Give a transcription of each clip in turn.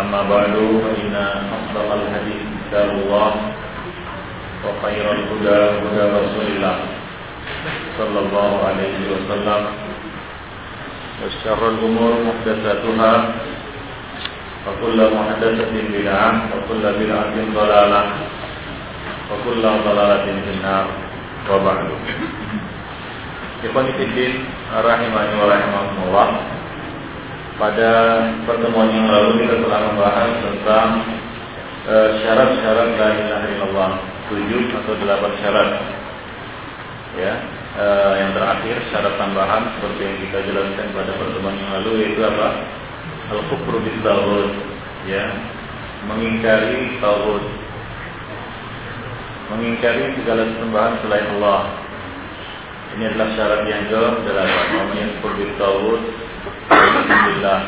أما بعد فإن أصدق الحديث كتاب الله وخير الهدى هدى رسول الله صلى الله عليه وسلم وشر الأمور محدثاتها وكل محدثة بدعة وكل بدعة ضلالة وكل ضلالة في النار وبعد Ikhwan Fiddin Rahimani wa Rahimahumullah pada pertemuan yang lalu kita telah membahas tentang syarat-syarat La ilaha illallah 7 atau 8 syarat. Ya uh, yang terakhir syarat tambahan seperti yang kita jelaskan pada pertemuan yang lalu yaitu apa? Al kufru bil ya mengingkari tauhid mengingkari segala sembahan selain Allah ini adalah syarat yang ke delapan namanya kufur bil tauhid Alhamdulillah.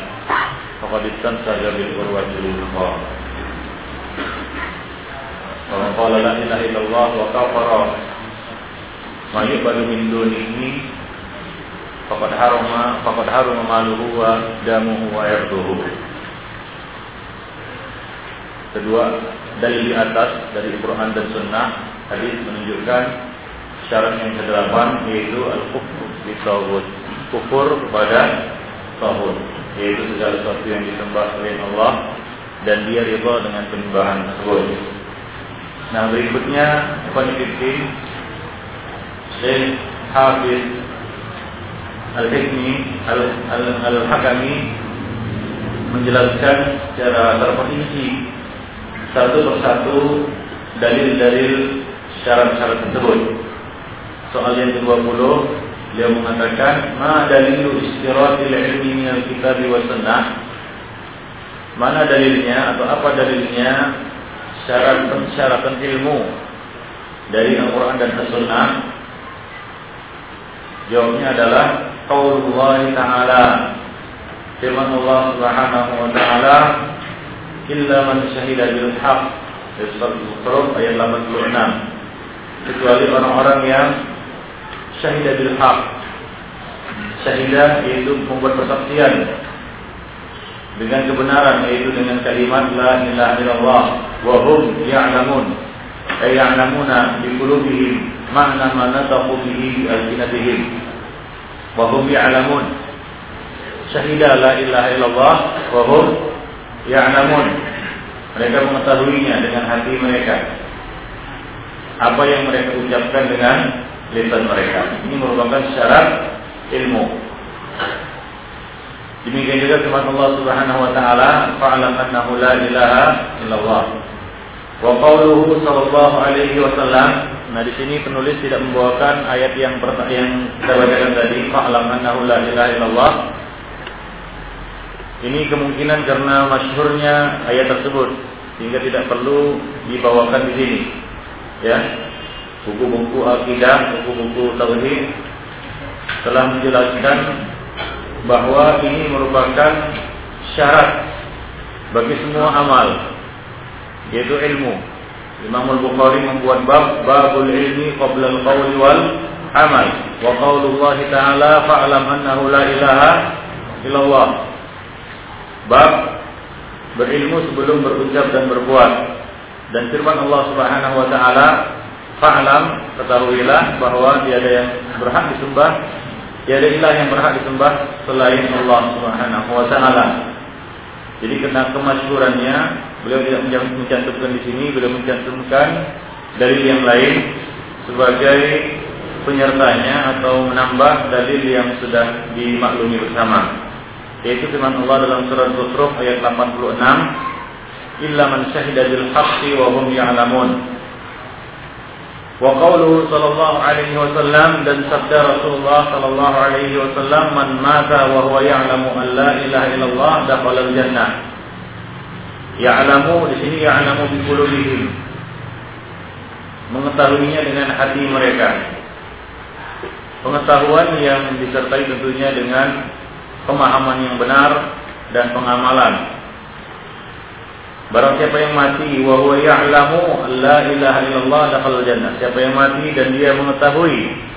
Faqad istamsaka bil urwatil wuthqa Wa qala la ilaha illallah wa kafara ma yu'badu min dunihi faqad harama faqad harama maluhu wa damuhu wa irduhu kedua dalil di atas dari Quran dan Sunnah hadis menunjukkan syarat yang kedelapan yaitu al-kufur bi tauhid kufur kepada tauhid yaitu segala sesuatu yang disembah selain Allah dan dia ridha dengan penyembahan tersebut. Nah berikutnya Ibn Syekh Hafiz Al-Hikmi Al-Hakami menjelaskan secara terperinci satu persatu dalil-dalil syarat-syarat tersebut. Soal yang ke-20 beliau mengatakan ma dalilu istiratil ilmi min al-kitab wa sunnah? Mana dalilnya atau apa dalilnya syarat persyaratan ilmu dari Al-Quran dan As-Sunnah? Jawabnya adalah Qaulullah Ta'ala. Firman Allah Subhanahu Wa Ta'ala Illa man syahida bil haq Surat Al-Zukhruf ayat 86 Kecuali orang-orang yang Syahida bil haq. Syahida yaitu membuat persaksian Dengan kebenaran Yaitu dengan kalimat La ilaha illallah. Wahum ya'lamun. Ay ya'lamuna bi qulubihim makna ma nataqu bihi bi alsinatihim. Wa hum ya'lamun. Syahida la ilaha illallah. Wa hum ya'lamun. Mereka mengetahuinya dengan hati mereka. Apa yang mereka ucapkan dengan lisan mereka ini merupakan syarat ilmu demikian juga firman Allah Subhanahu wa taala fa'lam annahu la ilaha illallah wa qawluhu sallallahu alaihi wasallam Nah di sini penulis tidak membawakan ayat yang yang kita bacakan tadi, fa'lam annahu la ilaha illallah. Ini kemungkinan karena masyhurnya ayat tersebut sehingga tidak perlu dibawakan di sini. Ya. Buku-buku akidah, buku-buku tauhid telah menjelaskan bahwa ini merupakan syarat bagi semua amal yaitu ilmu Imam Al-Bukhari membuat bab babul ilmi qabla al-qawli wal amal wa qaulullah ta'ala fa'lam annahu la ilaha illallah. Bab berilmu sebelum berucap dan berbuat. Dan firman Allah Subhanahu wa taala, "Fa'lam, ketahuilah bahwa tiada yang berhak disembah, tiada ilah yang berhak disembah selain Allah Subhanahu wa taala." Jadi kena kemasyhurannya beliau tidak mencantumkan di sini, beliau mencantumkan dalil yang lain sebagai penyertanya atau menambah dalil yang sudah dimaklumi bersama. Yaitu firman Allah dalam surat Zukhruf ayat 86, "Illa man syahida bil haqqi wa hum ya'lamun." Wa qawluhu sallallahu alaihi wasallam dan sabda Rasulullah sallallahu alaihi wasallam man mata wa huwa ya'lamu an la ilaha illallah dakhala al-jannah. Ya'lamu di sini ya'lamu bi qulubihim. Mengetahuinya dengan hati mereka. Pengetahuan yang disertai tentunya dengan pemahaman yang benar dan pengamalan Barang siapa yang mati wa huwa ya'lamu la ilaha illallah dakhala jannah. Siapa yang mati dan dia mengetahui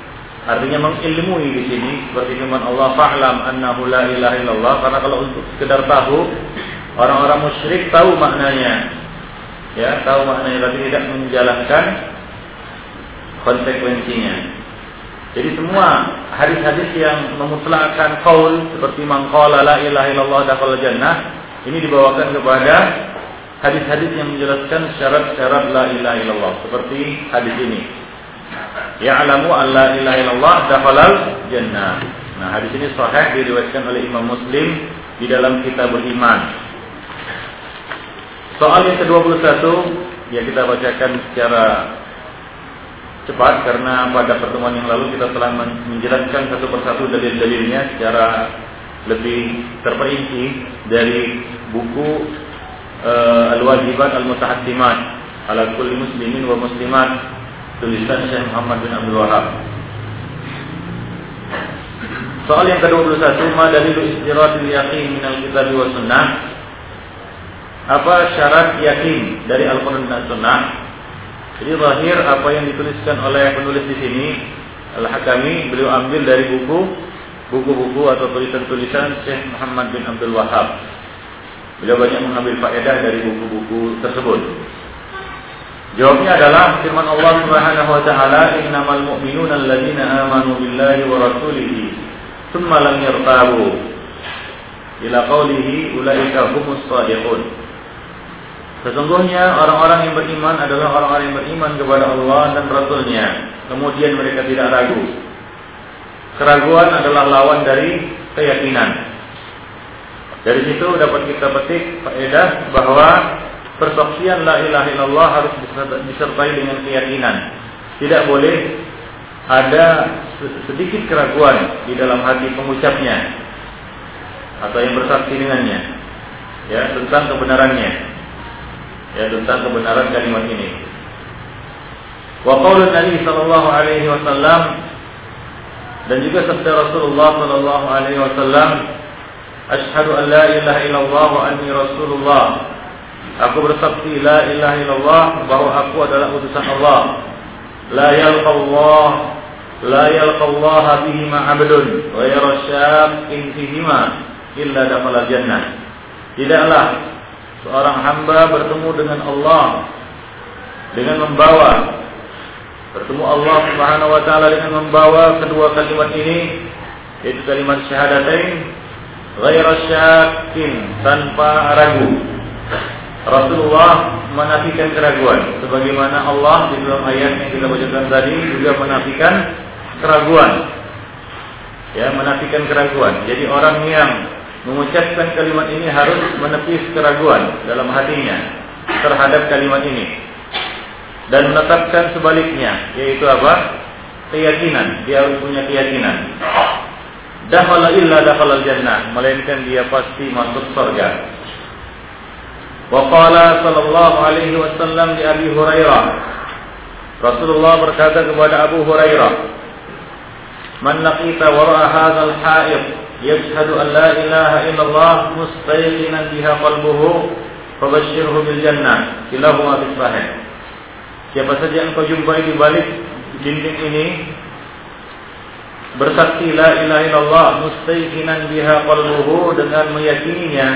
artinya mengilmui di sini seperti firman Allah fa'lam annahu la ilaha illallah karena kalau untuk sekedar tahu orang-orang musyrik tahu maknanya ya tahu maknanya tapi tidak menjalankan konsekuensinya. Jadi semua hadis-hadis yang memutlakkan kaul seperti mangqala la ilaha illallah dakhala jannah ini dibawakan kepada hadis-hadis yang menjelaskan syarat-syarat la ilaha illallah seperti hadis ini. Ya'lamu an la ilaha illallah dakhalal jannah. Nah, hadis ini sahih diriwayatkan oleh Imam Muslim di dalam kitab beriman. Soal yang ke-21 ya kita bacakan secara cepat karena pada pertemuan yang lalu kita telah menjelaskan satu persatu dalil-dalilnya secara lebih terperinci dari buku Al-Wajibat Al-Mutahattimat ala kulli muslimin wa muslimat tulisan Syekh Muhammad bin Abdul Wahab. Soal yang ke-21 ma dalilu istiratil yakin min al-kitab wa sunnah? Apa syarat yakin dari Al-Qur'an dan Sunnah? Jadi zahir apa yang dituliskan oleh penulis di sini Al-Hakami beliau ambil dari buku buku-buku atau tulisan-tulisan Syekh Muhammad bin Abdul Wahab Beliau banyak mengambil faedah dari buku-buku tersebut. Jawabnya adalah firman Allah Subhanahu wa taala, "Innamal mu'minuna alladziina aamanu billahi wa rasulihi, tsumma lam yartabu." Ila qawlihi ulaika humus shadiqun. Sesungguhnya orang-orang yang beriman adalah orang-orang yang beriman kepada Allah dan Rasulnya. Kemudian mereka tidak ragu. Keraguan adalah lawan dari keyakinan. Dari situ dapat kita petik faedah bahwa persaksian la ilaha illallah harus disertai dengan keyakinan. Tidak boleh ada sedikit keraguan di dalam hati pengucapnya atau yang bersaksi dengannya ya tentang kebenarannya ya tentang kebenaran kalimat ini wa qaulun nabi sallallahu alaihi wasallam dan juga sabda Rasulullah sallallahu alaihi wasallam Ashhadu an la ilaha illallah wa anni rasulullah. Aku bersaksi la ilaha illallah bahwa aku adalah utusan Allah. La yalqallah la yalqallah bihima 'abdun wa yara syaqin fihima illa dakhala jannah. Tidaklah seorang hamba bertemu dengan Allah dengan membawa bertemu Allah Subhanahu wa taala dengan membawa kedua kalimat ini yaitu kalimat syahadatain ghaira syakin tanpa ragu. Rasulullah menafikan keraguan sebagaimana Allah di dalam ayat yang kita bacakan tadi juga menafikan keraguan. Ya, menafikan keraguan. Jadi orang yang mengucapkan kalimat ini harus menepis keraguan dalam hatinya terhadap kalimat ini dan menetapkan sebaliknya yaitu apa? keyakinan, dia harus punya keyakinan dakhala illa dakhala jannah melainkan dia pasti masuk surga. Wa qala sallallahu alaihi wasallam di Abi Hurairah. Rasulullah berkata kepada Abu Hurairah man laqita wara'a hadzal ha'id yashhadu an la ilaha illallah mustaqinan biha qalbuhu fabashshirhu bil jannah kilahuma fi sahih. Siapa saja yang kau jumpai di balik dinding ini bersaksi la ilaha illallah mustaiqinan biha qalbuhu dengan meyakininya.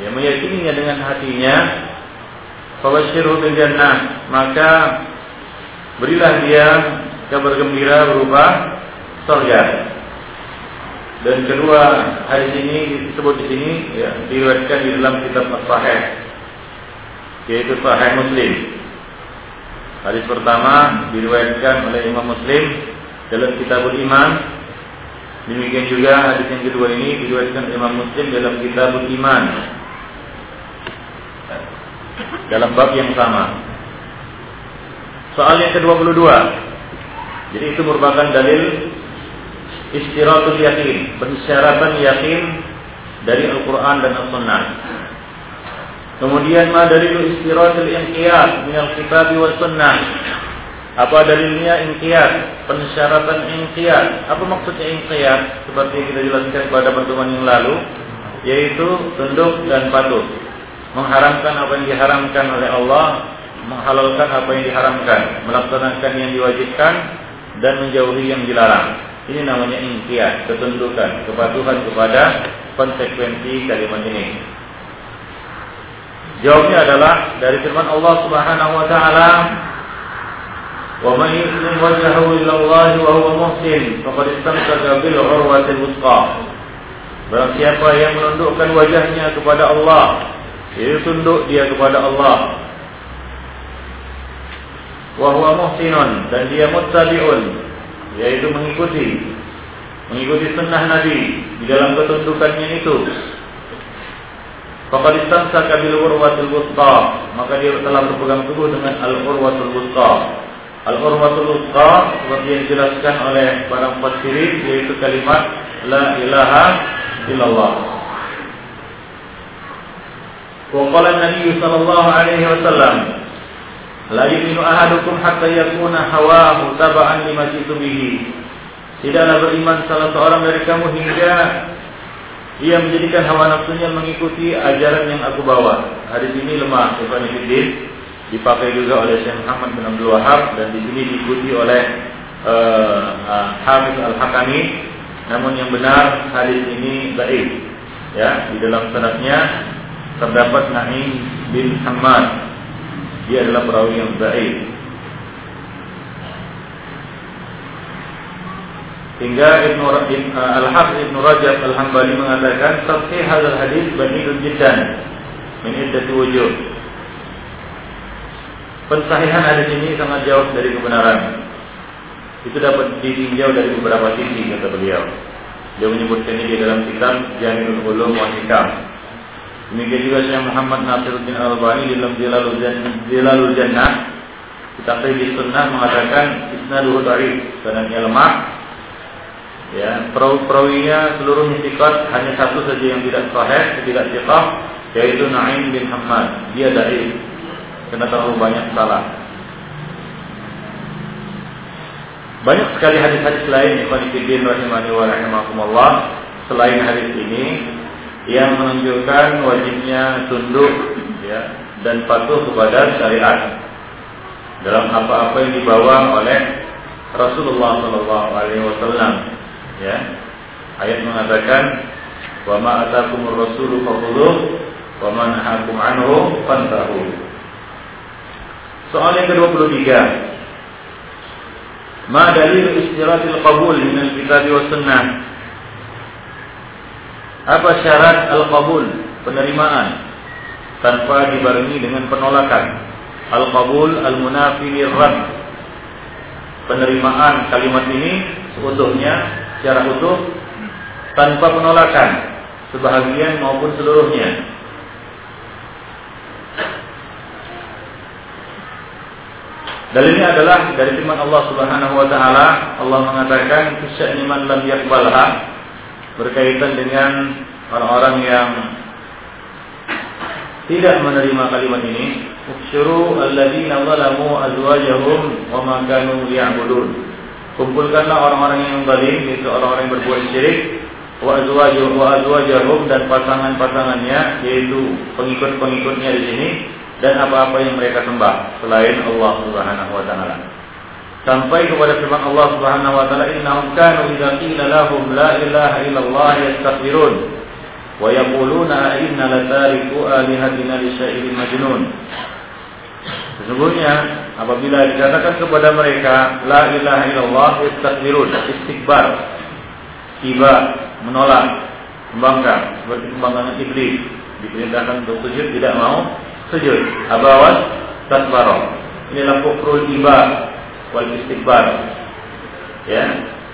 Ya meyakininya dengan hatinya. Fabashshirhu bil jannah. Maka berilah dia kabar gembira berupa surga. Dan kedua hadis ini disebut di sini ya diriwayatkan di dalam kitab As-Sahih yaitu Sahih Muslim. Hadis pertama diriwayatkan oleh Imam Muslim dalam kitabul iman demikian juga hadis yang kedua ini diriwayatkan Imam Muslim dalam kitabul iman dalam bab yang sama Soal yang ke-22. Jadi itu merupakan dalil istiratul yakin, persyaratan yakin dari Al-Quran dan Al-Sunnah. Kemudian ma dalil istiratul inqiyad min al-kitab wa sunnah. Apa dalilnya inqiyad? Pensyaratan inqiyad. Apa maksudnya inqiyad? Seperti kita jelaskan pada pertemuan yang lalu, yaitu tunduk dan patuh. Mengharamkan apa yang diharamkan oleh Allah, menghalalkan apa yang diharamkan, melaksanakan yang diwajibkan dan menjauhi yang dilarang. Ini namanya inqiyad, ketundukan, kepatuhan kepada konsekuensi kalimat ini. Jawabnya adalah dari firman Allah Subhanahu wa taala Wajhahu ila Allah wa huwa muhsin faqad istamsaka bil urwatil wuthqa. Barang siapa yang menundukkan wajahnya kepada Allah, yaitu tunduk dia kepada Allah. Wa huwa muhsinun dan dia muttabi'un, yaitu mengikuti mengikuti sunnah Nabi di dalam ketundukannya itu. Faqad istamsaka bil urwatil wuthqa, maka dia telah berpegang teguh dengan al urwatul wuthqa Al-Urwatul Uthqa seperti yang dijelaskan oleh para mufassirin yaitu kalimat La ilaha illallah. Wa qala Nabi sallallahu alaihi wasallam La yu'minu ahadukum hatta yakuna hawahu taba'an lima jitu bihi. Tidaklah beriman salah seorang dari kamu hingga ia menjadikan hawa nafsunya mengikuti ajaran yang aku bawa. Hadis ini lemah, Ibn Fiddin dipakai juga oleh Syekh Muhammad bin Abdul Wahab dan di sini diikuti oleh uh, uh, Hafiz Al-Hakami. Namun yang benar hadis ini baik. Ya, di dalam sanadnya terdapat Naim bin Hamad. Dia adalah perawi yang baik. Hingga Ibnu uh, Al-Hafiz Ibnu Rajab Al-Hambali mengatakan sahih hadal hadis ba'idun jiddan min iddati wujuh. Pensahihan hadis ini sangat jauh dari kebenaran. Itu dapat ditinjau dari beberapa sisi kata beliau. Dia menyebutkan ini di dalam kitab Jami'ul Ulum wa Hikam. Demikian juga Syekh Muhammad Nasiruddin Al-Albani di dalam Zilalul Jannah Kitab di Sunnah mengatakan isnaduhu dharif sanadnya lemah. Ya, perawi-perawinya seluruhnya sikat hanya satu saja yang tidak sahih, tidak thiqah yaitu Naim bin Hamad. Dia dari karena terlalu banyak salah. Banyak sekali hadis-hadis lain Ikhwanifidin rahimani wa rahimakumullah Selain hadis ini Yang menunjukkan wajibnya tunduk ya, Dan patuh kepada syariat Dalam apa-apa yang dibawa oleh Rasulullah Sallallahu Alaihi Wasallam ya. Ayat mengatakan Wa ma atakumur rasulu faquluh Wa ma nahakum anhu fantahu Soal yang ke-23. Ma dalil istiratil qabul min al-kitab wa sunnah? Apa syarat al-qabul, penerimaan tanpa dibarengi dengan penolakan? Al-qabul al-munafi lirrad. Penerimaan kalimat ini seutuhnya secara utuh tanpa penolakan sebahagian maupun seluruhnya Dalilnya adalah dari firman Allah Subhanahu wa taala, Allah mengatakan sya'ni man lam yaqbalha berkaitan dengan orang-orang yang tidak menerima kalimat ini, usyuru alladziina zalamu azwajahum wa ma kanu ya'budun. Kumpulkanlah orang-orang yang zalim, yaitu orang-orang yang berbuat syirik, wa azwajuhum wa azwajahum dan pasangan-pasangannya yaitu pengikut-pengikutnya di sini dan apa-apa yang mereka sembah selain Allah Subhanahu wa taala. Sampai kepada firman Allah Subhanahu wa taala, "Innahum kanu idza qila lahum la ilaha illallah yastakbirun wa yaquluna inna latariku alihatina li syai'in majnun." Sesungguhnya apabila dikatakan kepada mereka la ilaha illallah yastakbirun, istikbar, tiba, menolak, membangkang seperti pembangkangan iblis diperintahkan untuk sujud tidak mau sujud. Abawas tasbaro inilah kufrul iba wal istikbar. Ya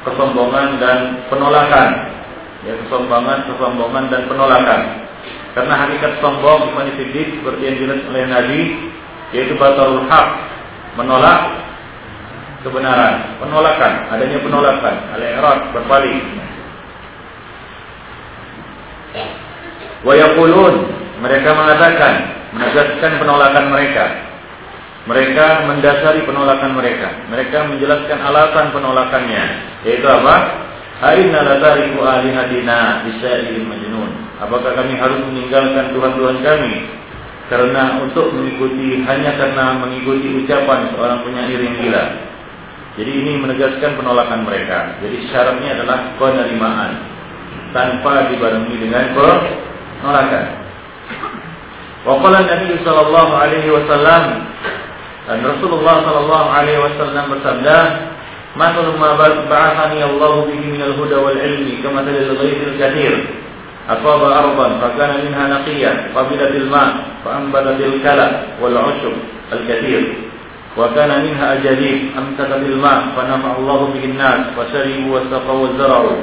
kesombongan dan penolakan. Ya kesombongan kesombongan dan penolakan. Karena hakikat sombong iman seperti yang dijelaskan oleh Nabi yaitu batalul hak menolak kebenaran, penolakan, adanya penolakan, al-i'rad berpaling. Wa mereka mengatakan menegaskan penolakan mereka. Mereka mendasari penolakan mereka. Mereka menjelaskan alasan penolakannya, yaitu apa? Aina latariku alihatina bisailin majnun. Apakah kami harus meninggalkan Tuhan-Tuhan kami karena untuk mengikuti hanya karena mengikuti ucapan seorang penyair yang gila. Jadi ini menegaskan penolakan mereka. Jadi syaratnya adalah penerimaan tanpa dibarengi dengan penolakan. Waqala Nabi sallallahu alaihi wasallam dan Rasulullah sallallahu alaihi wasallam bersabda, "Matul ma ba'athani Allah bihi min al-huda wal ilmi kama al ghayth al-kathir." أصاب أرضا فكان منها نقيا قبلت الماء فأنبتت الكلى والعشب الكثير وكان منها الجديد أمسكت الماء فنفع الله به الناس فشربوا واستقوا وزرعوا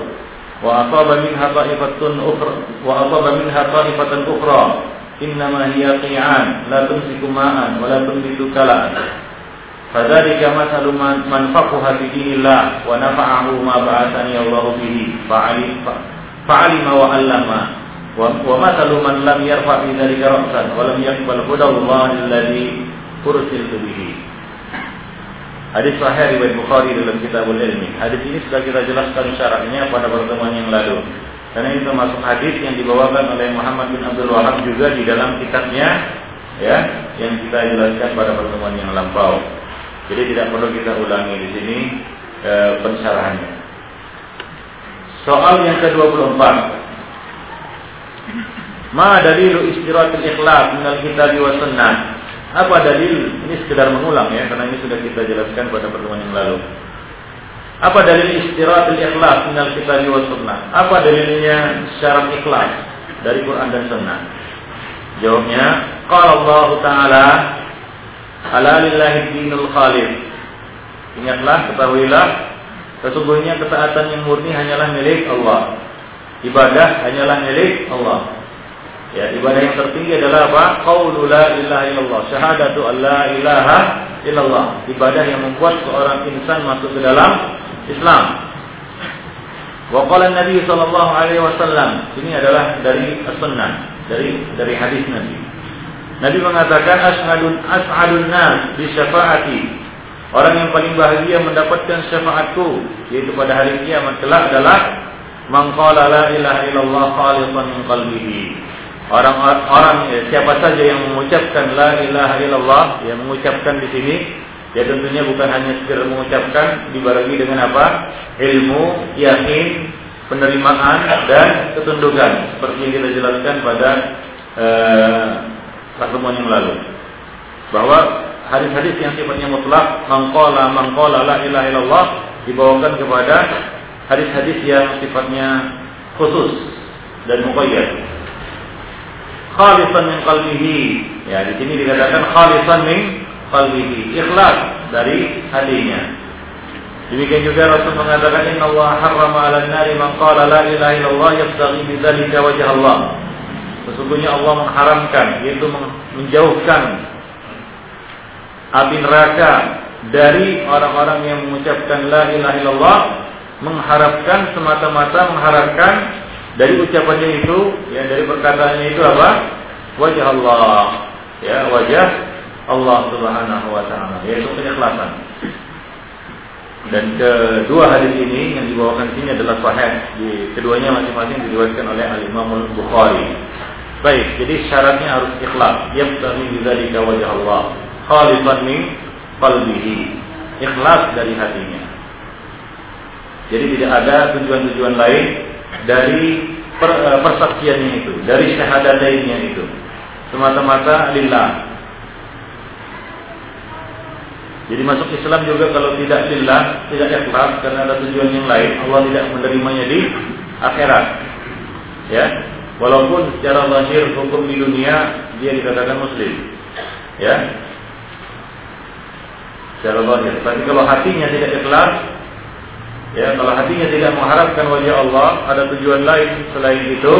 وأصاب منها طائفة أخرى وأصاب منها طائفة أخرى innama hiya qi'an la tumsiku ma'an wa la tumsiku kalan fadzalika masalu man, man faqaha fi dinillah wa nafa'ahu ma ba'athani Allah bihi fa'alim fa'alima wa 'allama wa, wa masalu man lam yarfa bi dzalika ra'san wa lam yaqbal huda Allah alladhi ursiltu bihi Hadis sahih riwayat Bukhari dalam Kitabul Ilmi. Hadis ini sudah kita jelaskan syaratnya pada pertemuan yang lalu. Karena ini termasuk hadis yang dibawakan oleh Muhammad bin Abdul Wahab juga di dalam kitabnya ya yang kita jelaskan pada pertemuan yang lampau. Jadi tidak perlu kita ulangi di sini e, pensyarahannya. Soal yang ke-24. Ma dalilu istirahatul ikhlas minal kitab wa sunnah? Apa dalil? Ini sekedar mengulang ya, karena ini sudah kita jelaskan pada pertemuan yang lalu. Apa dalil istirahatul ikhlas minal kitab wa sunnah? Apa dalilnya syarat ikhlas dari Quran dan sunnah? Jawabnya, qala Allah Ta'ala ala lillahi dinul khalif. Ingatlah, ketahuilah Sesungguhnya ketaatan yang murni hanyalah milik Allah. Ibadah hanyalah milik Allah. Ya, ibadah yang tertinggi adalah apa? Qaulu la ilaha illallah, syahadatu an la ilaha illallah. Ibadah yang membuat seorang insan masuk ke dalam Islam. Wa qala Nabi sallallahu alaihi wasallam, ini adalah dari as-sunnah, dari dari hadis Nabi. Nabi mengatakan as'adun as'adun nas bi syafaati Orang yang paling bahagia mendapatkan syafaatku yaitu pada hari kiamat kelak adalah mengqala la ilaha illallah min qalbihi. Orang-orang ya, siapa saja yang mengucapkan la ilaha illallah yang mengucapkan di sini ya tentunya bukan hanya sekedar mengucapkan dibarengi dengan apa? ilmu, yakin, penerimaan dan ketundukan seperti yang kita jelaskan pada uh, pertemuan yang lalu. Bahwa hadis-hadis yang sifatnya mutlak, mangkola mangkola la ilaha illallah dibawakan kepada hadis-hadis yang sifatnya khusus dan muqayyad. Khalisan min qalbihi. Ya, di sini dikatakan khalisan min qalbihi, ikhlas dari hatinya. Demikian juga Rasul mengatakan Inna Allah harrama ala nari man qala la ilaha illallah yabtaghi bidzalika wajh Allah. Sesungguhnya Allah mengharamkan yaitu menjauhkan api neraka dari orang-orang yang mengucapkan la ilaha illallah mengharapkan semata-mata mengharapkan dari ucapannya itu ya dari perkataannya itu apa wajah Allah ya wajah Allah Subhanahu wa taala yaitu keikhlasan dan kedua hadis ini yang dibawakan sini adalah sahih di keduanya masing-masing diriwayatkan oleh Al Imam Bukhari baik jadi syaratnya harus ikhlas yabtaghi bidzalika wajah Allah khalisan min qalbihi. Ikhlas dari hatinya. Jadi tidak ada tujuan-tujuan lain dari uh, persaksiannya itu, dari lainnya itu. Semata-mata lillah. Jadi masuk Islam juga kalau tidak lillah, tidak ikhlas karena ada tujuan yang lain, Allah tidak menerimanya di akhirat. Ya, walaupun secara lahir hukum di dunia dia dikatakan muslim. Ya, secara zahir. Tapi kalau hatinya tidak ikhlas, ya kalau hatinya tidak mengharapkan wajah Allah, ada tujuan lain selain itu,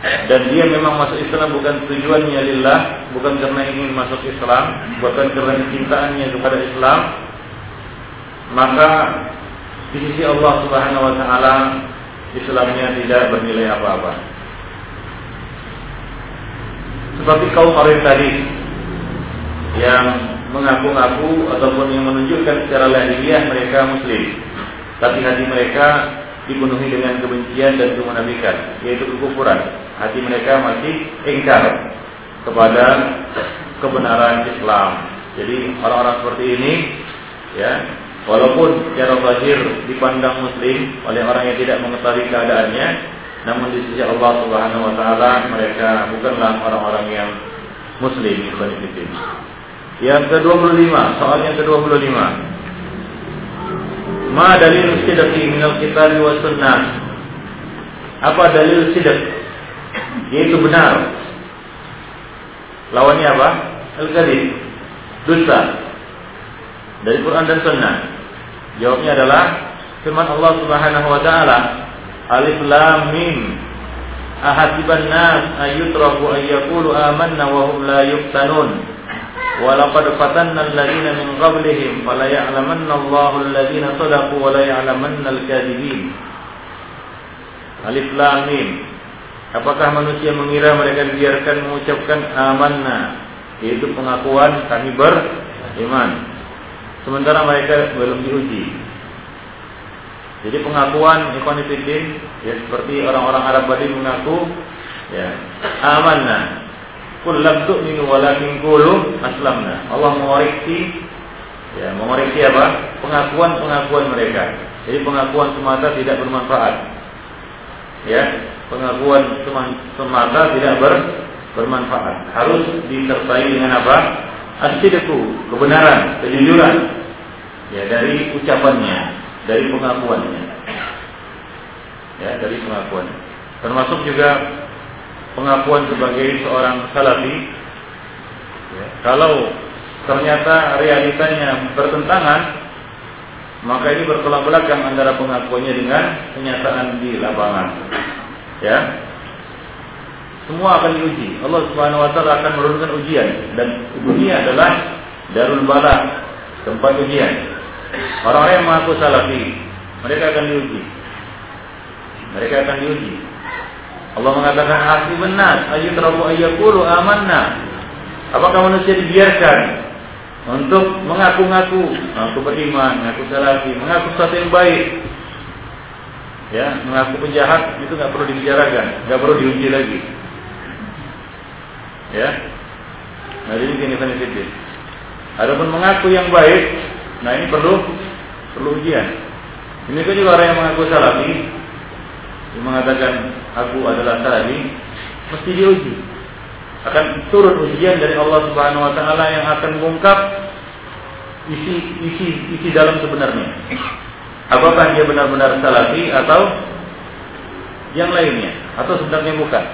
dan dia memang masuk Islam bukan tujuannya lillah, bukan karena ingin masuk Islam, bukan karena kecintaannya kepada Islam, maka di sisi Allah Subhanahu wa taala Islamnya tidak bernilai apa-apa. Seperti kaum orang tadi yang mengaku-ngaku ataupun yang menunjukkan secara lahiriah mereka muslim, tapi hati mereka dipenuhi dengan kebencian dan kemunafikan, yaitu kekufuran. Hati mereka masih ingkar kepada kebenaran Islam. Jadi orang-orang seperti ini, ya, walaupun secara zahir dipandang Muslim oleh orang yang tidak mengetahui keadaannya, namun di sisi Allah Subhanahu Wa Taala mereka bukanlah orang-orang yang Muslim, Ibn Yang ke-25, soal yang ke-25. Ma dalil sidqi min al-kitab wa sunnah. Apa dalil sidq? yaitu benar. Lawannya apa? Al-Kadhib, dusta. Dari Quran dan Sunnah. Jawabnya adalah firman Allah Subhanahu wa taala, Alif Lam Mim. Ahasiban nas ayutraku ayyakulu amanna wa hum la yuftanun. Walaqad fatanna alladziina min qablihim fala ya'lamanna Allahu alladziina sadaqu wa la ya'lamanna al-kadhibin. Alif Lam Mim. Apakah manusia mengira mereka dibiarkan mengucapkan amanna yaitu pengakuan kami beriman sementara mereka belum diuji jadi pengakuan ikhwan ya seperti orang-orang Arab tadi mengaku ya amanna Kul lam tu'minu walakin qulu aslamna. Allah mengoreksi ya, mengoreksi apa? Pengakuan-pengakuan mereka. Jadi pengakuan semata tidak bermanfaat. Ya, pengakuan semata tidak ber, bermanfaat. Harus disertai dengan apa? Asidku, kebenaran, kejujuran. Ya, dari ucapannya, dari pengakuannya. Ya, dari pengakuan. Termasuk juga pengakuan sebagai seorang salafi ya, kalau ternyata realitanya bertentangan maka ini bertolak belakang antara pengakuannya dengan kenyataan di lapangan. Ya. Semua akan diuji. Allah Subhanahu wa taala akan menurunkan ujian. Dan dunia adalah darul bala tempat ujian. Orang-orang yang mengaku salafi mereka akan diuji. Mereka akan diuji. Allah mengatakan hati benar, ayyutrabu ayyakulu amanna. Apakah manusia dibiarkan untuk mengaku-ngaku, mengaku beriman, mengaku salafi, mengaku sesuatu yang baik? Ya, mengaku penjahat itu nggak perlu dibicarakan, nggak perlu diuji lagi. Ya, nah ini gini Ada Adapun mengaku yang baik, nah ini perlu perlu ujian. Ini juga orang yang mengaku salafi, yang mengatakan aku adalah salafi mesti diuji. Akan turun ujian dari Allah Subhanahu wa taala yang akan mengungkap isi isi isi dalam sebenarnya. Apakah dia benar-benar salafi atau yang lainnya atau sebenarnya bukan?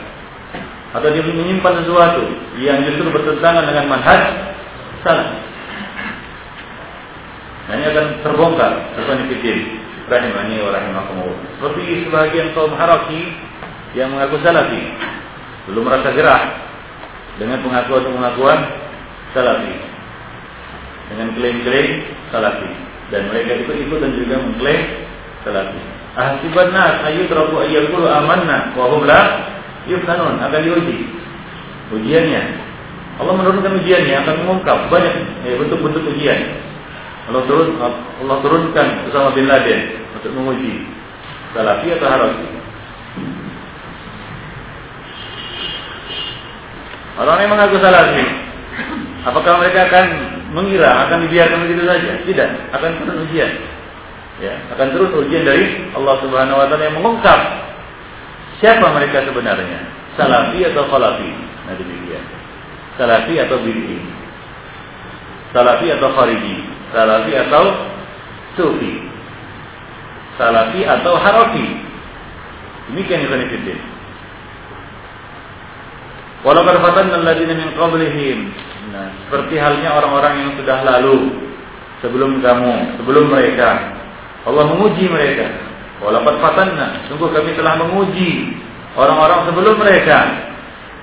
Atau dia menyimpan sesuatu yang justru bertentangan dengan manhaj salaf. Nah, ini akan terbongkar sesuatu yang rahimani wa rahimakumullah. Seperti sebagian kaum haraki yang mengaku salafi belum merasa gerah dengan pengakuan-pengakuan salafi dengan klaim-klaim salafi dan mereka ikut-ikut dan juga mengklaim salafi. Ahsiban nas ayyutraku ayyakulu amanna wa hum la akan diuji. Ujiannya Allah menurunkan ujiannya akan mengungkap banyak eh, bentuk-bentuk ujian Allah turun Allah turunkan bersama bin Laden untuk menguji salafi atau harafi. Orang yang mengaku salafi, apakah mereka akan mengira akan dibiarkan begitu saja? Tidak, akan turun ujian. Ya, akan turun ujian dari Allah Subhanahu wa taala yang mengungkap siapa mereka sebenarnya, salafi atau khalafi. Nah demikian. Salafi atau bid'i. Salafi atau khariji. Salafi atau Sufi Salafi atau Harafi Demikian Ibn Fiddin Walau berfatan alladzina min qablihim Nah, seperti halnya orang-orang yang sudah lalu sebelum kamu, sebelum mereka. Allah menguji mereka. Walaupun fatanna, sungguh kami telah menguji orang-orang sebelum mereka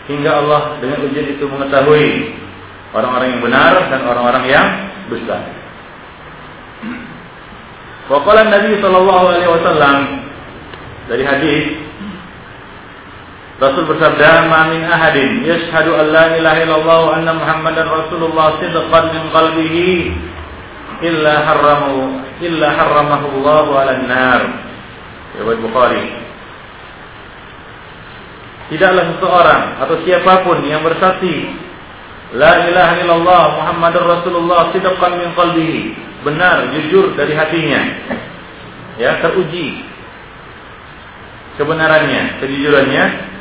hingga Allah dengan ujian itu mengetahui orang-orang yang benar dan orang-orang yang besar. Waqala Nabi sallallahu alaihi wasallam dari hadis Rasul bersabda, "Ma min ahadin yashhadu an la ilaha illallah wa anna Muhammadar Rasulullah sidqan min qalbihi illa harramahu illa harramahu Allah 'ala nar Riwayat Bukhari. Tidaklah seseorang atau siapa pun yang bersaksi La ilaha illallah Muhammadur Rasulullah sidqan min qalbihi benar jujur dari hatinya. Ya teruji kebenarannya kejujurannya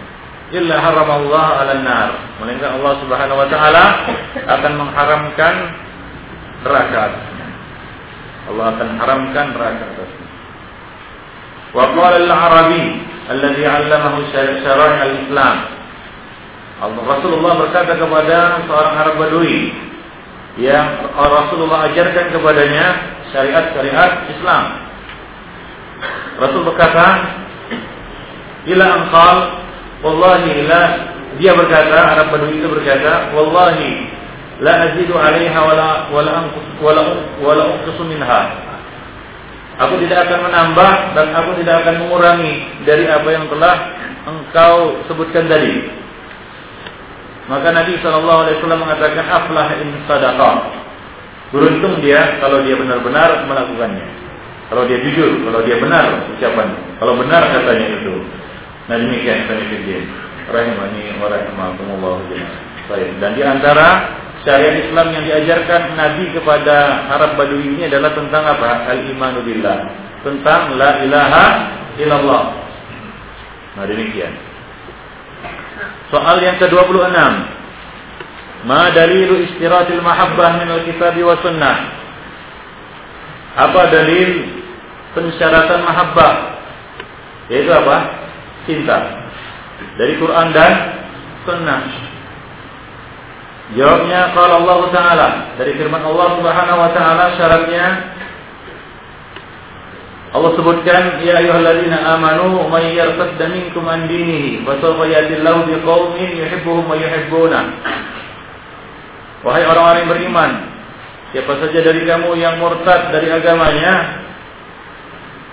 illa haramallah ala nar. Melainkan Allah Subhanahu wa taala akan mengharamkan neraka Allah akan haramkan neraka wa qala al-arabi alladhi 'allamahu syara'i al-islam. Rasulullah berkata kepada seorang Arab Badui yang Rasulullah ajarkan kepadanya syariat-syariat Islam. Rasul berkata, "Ila anqal wallahi la" dia berkata, Arab Badui itu berkata, "Wallahi la azidu 'alaiha wala wala anqus wala wala unqus minha." Aku tidak akan menambah dan aku tidak akan mengurangi dari apa yang telah engkau sebutkan tadi. Maka Nabi Shallallahu Alaihi Wasallam mengatakan aflah in sadaqah. Beruntung dia kalau dia benar-benar melakukannya. Kalau dia jujur, kalau dia benar ucapan, kalau benar katanya itu. Nah demikian Sanifidin. Rahimani wa rahimakumullah Baik. Dan di antara syariat Islam yang diajarkan Nabi kepada Arab Badui ini adalah tentang apa? Al-imanu billah. Tentang la ilaha illallah. Nah demikian. Soal yang ke-26. Ma dalilu istiratil mahabbah min al-kitab wa sunnah? Apa dalil pensyaratan mahabbah? Yaitu apa? Cinta. Dari Quran dan sunnah. Jawabnya kalau Allah Ta'ala Dari firman Allah Subhanahu Wa Ta'ala Syaratnya Allah sebutkan ya ayyuhalladzina amanu may yartadda minkum an dinihi fa sawfa yatillahu biqaumin yuhibbuhum wa yuhibbuna Wahai orang-orang yang beriman siapa saja dari kamu yang murtad dari agamanya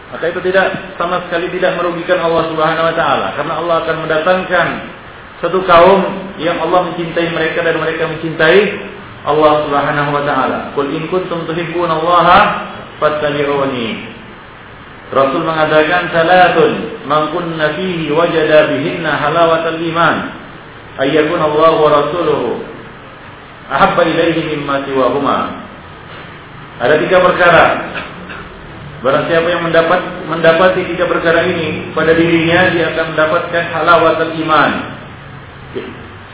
maka itu tidak sama sekali tidak merugikan Allah Subhanahu wa taala karena Allah akan mendatangkan satu kaum yang Allah mencintai mereka dan mereka mencintai Allah Subhanahu wa taala. Qul in kuntum tuhibbunallaha fattabi'uni Rasul mengatakan salatun man kunna fihi wajada bihinna halawatal iman ayyakun Allah wa rasuluhu ahabba ilaihi mimma siwahuma. Ada tiga perkara. Barang siapa yang mendapat mendapati tiga perkara ini pada dirinya dia akan mendapatkan halawatul iman.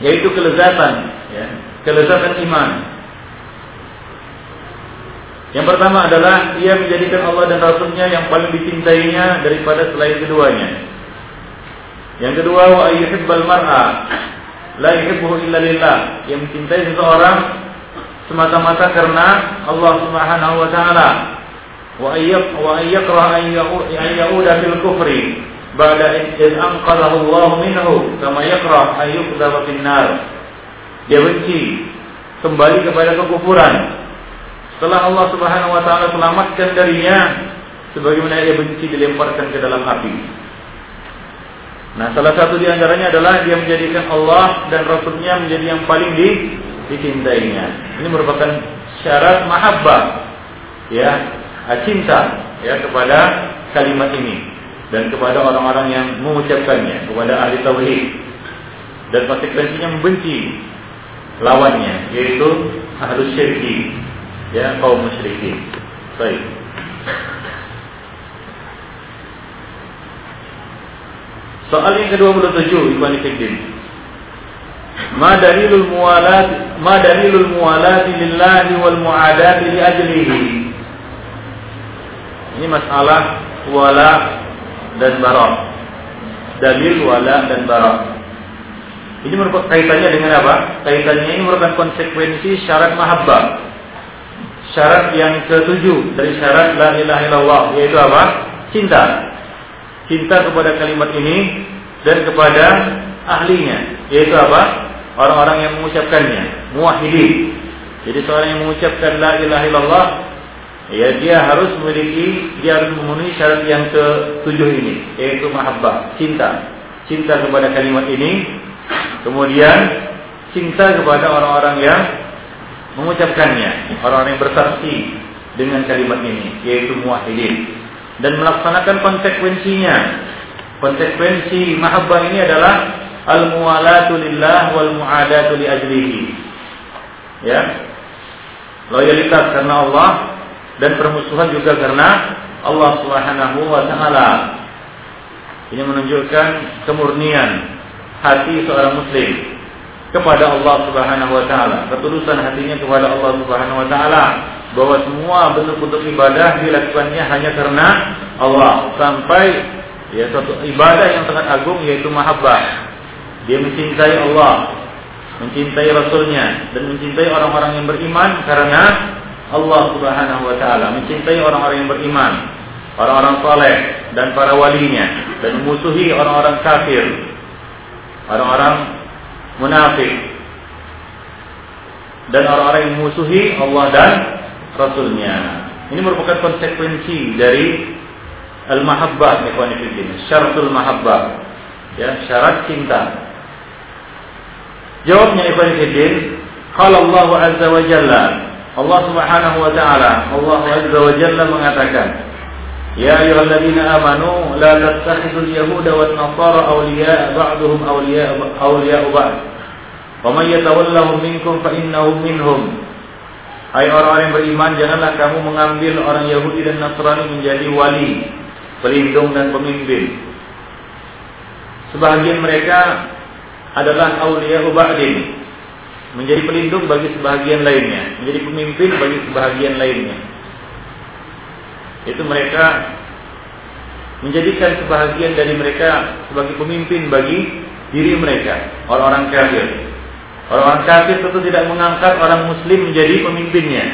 Yaitu kelezatan, ya, kelezatan iman. Yang pertama adalah ia menjadikan Allah dan Rasulnya yang paling dicintainya daripada selain keduanya. Yang kedua, wa ayyuhibbal mar'a la yuhibbuhu illa lillah. Yang mencintai seseorang semata-mata karena Allah Subhanahu wa taala. Wa ayyak wa ayyakrah an ya'uda fil kufri ba'da id anqadhahu Allah minhu kama yakrah an yuqdha fil nar. Dia benci kembali kepada kekufuran setelah Allah Subhanahu wa taala selamatkan darinya sebagaimana ia benci dilemparkan ke dalam api. Nah, salah satu di antaranya adalah dia menjadikan Allah dan Rasulnya menjadi yang paling di, dicintainya. Ini merupakan syarat mahabbah, ya, cinta, ya kepada kalimat ini dan kepada orang-orang yang mengucapkannya, kepada ahli tauhid dan konsekuensinya membenci lawannya, yaitu ahli syirki, ya kaum musyrikin. Baik. Soal yang ke-27 Ikhwan Fiddin. Ma dalilul muwalat ma dalilul muwalati lillahi wal muadati li ajlihi. Ini masalah wala dan bara. Dalil wala dan bara. Ini merupakan kaitannya dengan apa? Kaitannya ini merupakan konsekuensi syarat mahabbah syarat yang ketujuh dari syarat la ilaha illallah yaitu apa? Cinta. Cinta kepada kalimat ini dan kepada ahlinya yaitu apa? Orang-orang yang mengucapkannya, muwahhidin. Jadi seorang yang mengucapkan la ilaha illallah Ya, dia harus memiliki, dia harus memenuhi syarat yang ketujuh ini, yaitu mahabbah, cinta. Cinta kepada kalimat ini, kemudian cinta kepada orang-orang yang mengucapkannya, orang-orang yang bersaksi dengan kalimat ini, yaitu muwahhidin dan melaksanakan konsekuensinya. Konsekuensi mahabbah ini adalah al-muwalatu lillah wal muadatu li ajlihi. Ya. Loyalitas karena Allah dan permusuhan juga karena Allah Subhanahu wa taala. Ini menunjukkan kemurnian hati seorang muslim kepada Allah Subhanahu wa taala, ketulusan hatinya kepada Allah Subhanahu wa taala bahwa semua bentuk-bentuk ibadah dilakukannya hanya karena Allah sampai ya suatu ibadah yang sangat agung yaitu mahabbah. Dia mencintai Allah, mencintai Rasulnya dan mencintai orang-orang yang beriman karena Allah Subhanahu wa taala mencintai orang-orang yang beriman, orang-orang saleh dan para walinya dan memusuhi orang-orang kafir, orang-orang munafik dan orang-orang yang memusuhi Allah dan Rasulnya. Ini merupakan konsekuensi dari al-mahabbah ikhwan fillah, syaratul mahabbah. Ya, syarat cinta. Jawabnya ikhwan fillah, qala Allah azza wa jalla Allah Subhanahu wa taala, Allah Azza wa Jalla mengatakan, "Ya ayyuhalladzina amanu la tattakhidul yahuda wan nasara awliya ba'duhum awliya awliya ba'd. Wa may yatawallahum minkum fa innahu minhum." Hai orang-orang yang beriman, janganlah kamu mengambil orang Yahudi dan Nasrani menjadi wali, pelindung dan pemimpin. Sebahagian mereka adalah awliya ba'din, menjadi pelindung bagi sebahagian lainnya, menjadi pemimpin bagi sebahagian lainnya. Itu mereka menjadikan sebahagian dari mereka sebagai pemimpin bagi diri mereka, orang-orang kafir. Orang-orang kafir tentu tidak mengangkat orang muslim menjadi pemimpinnya,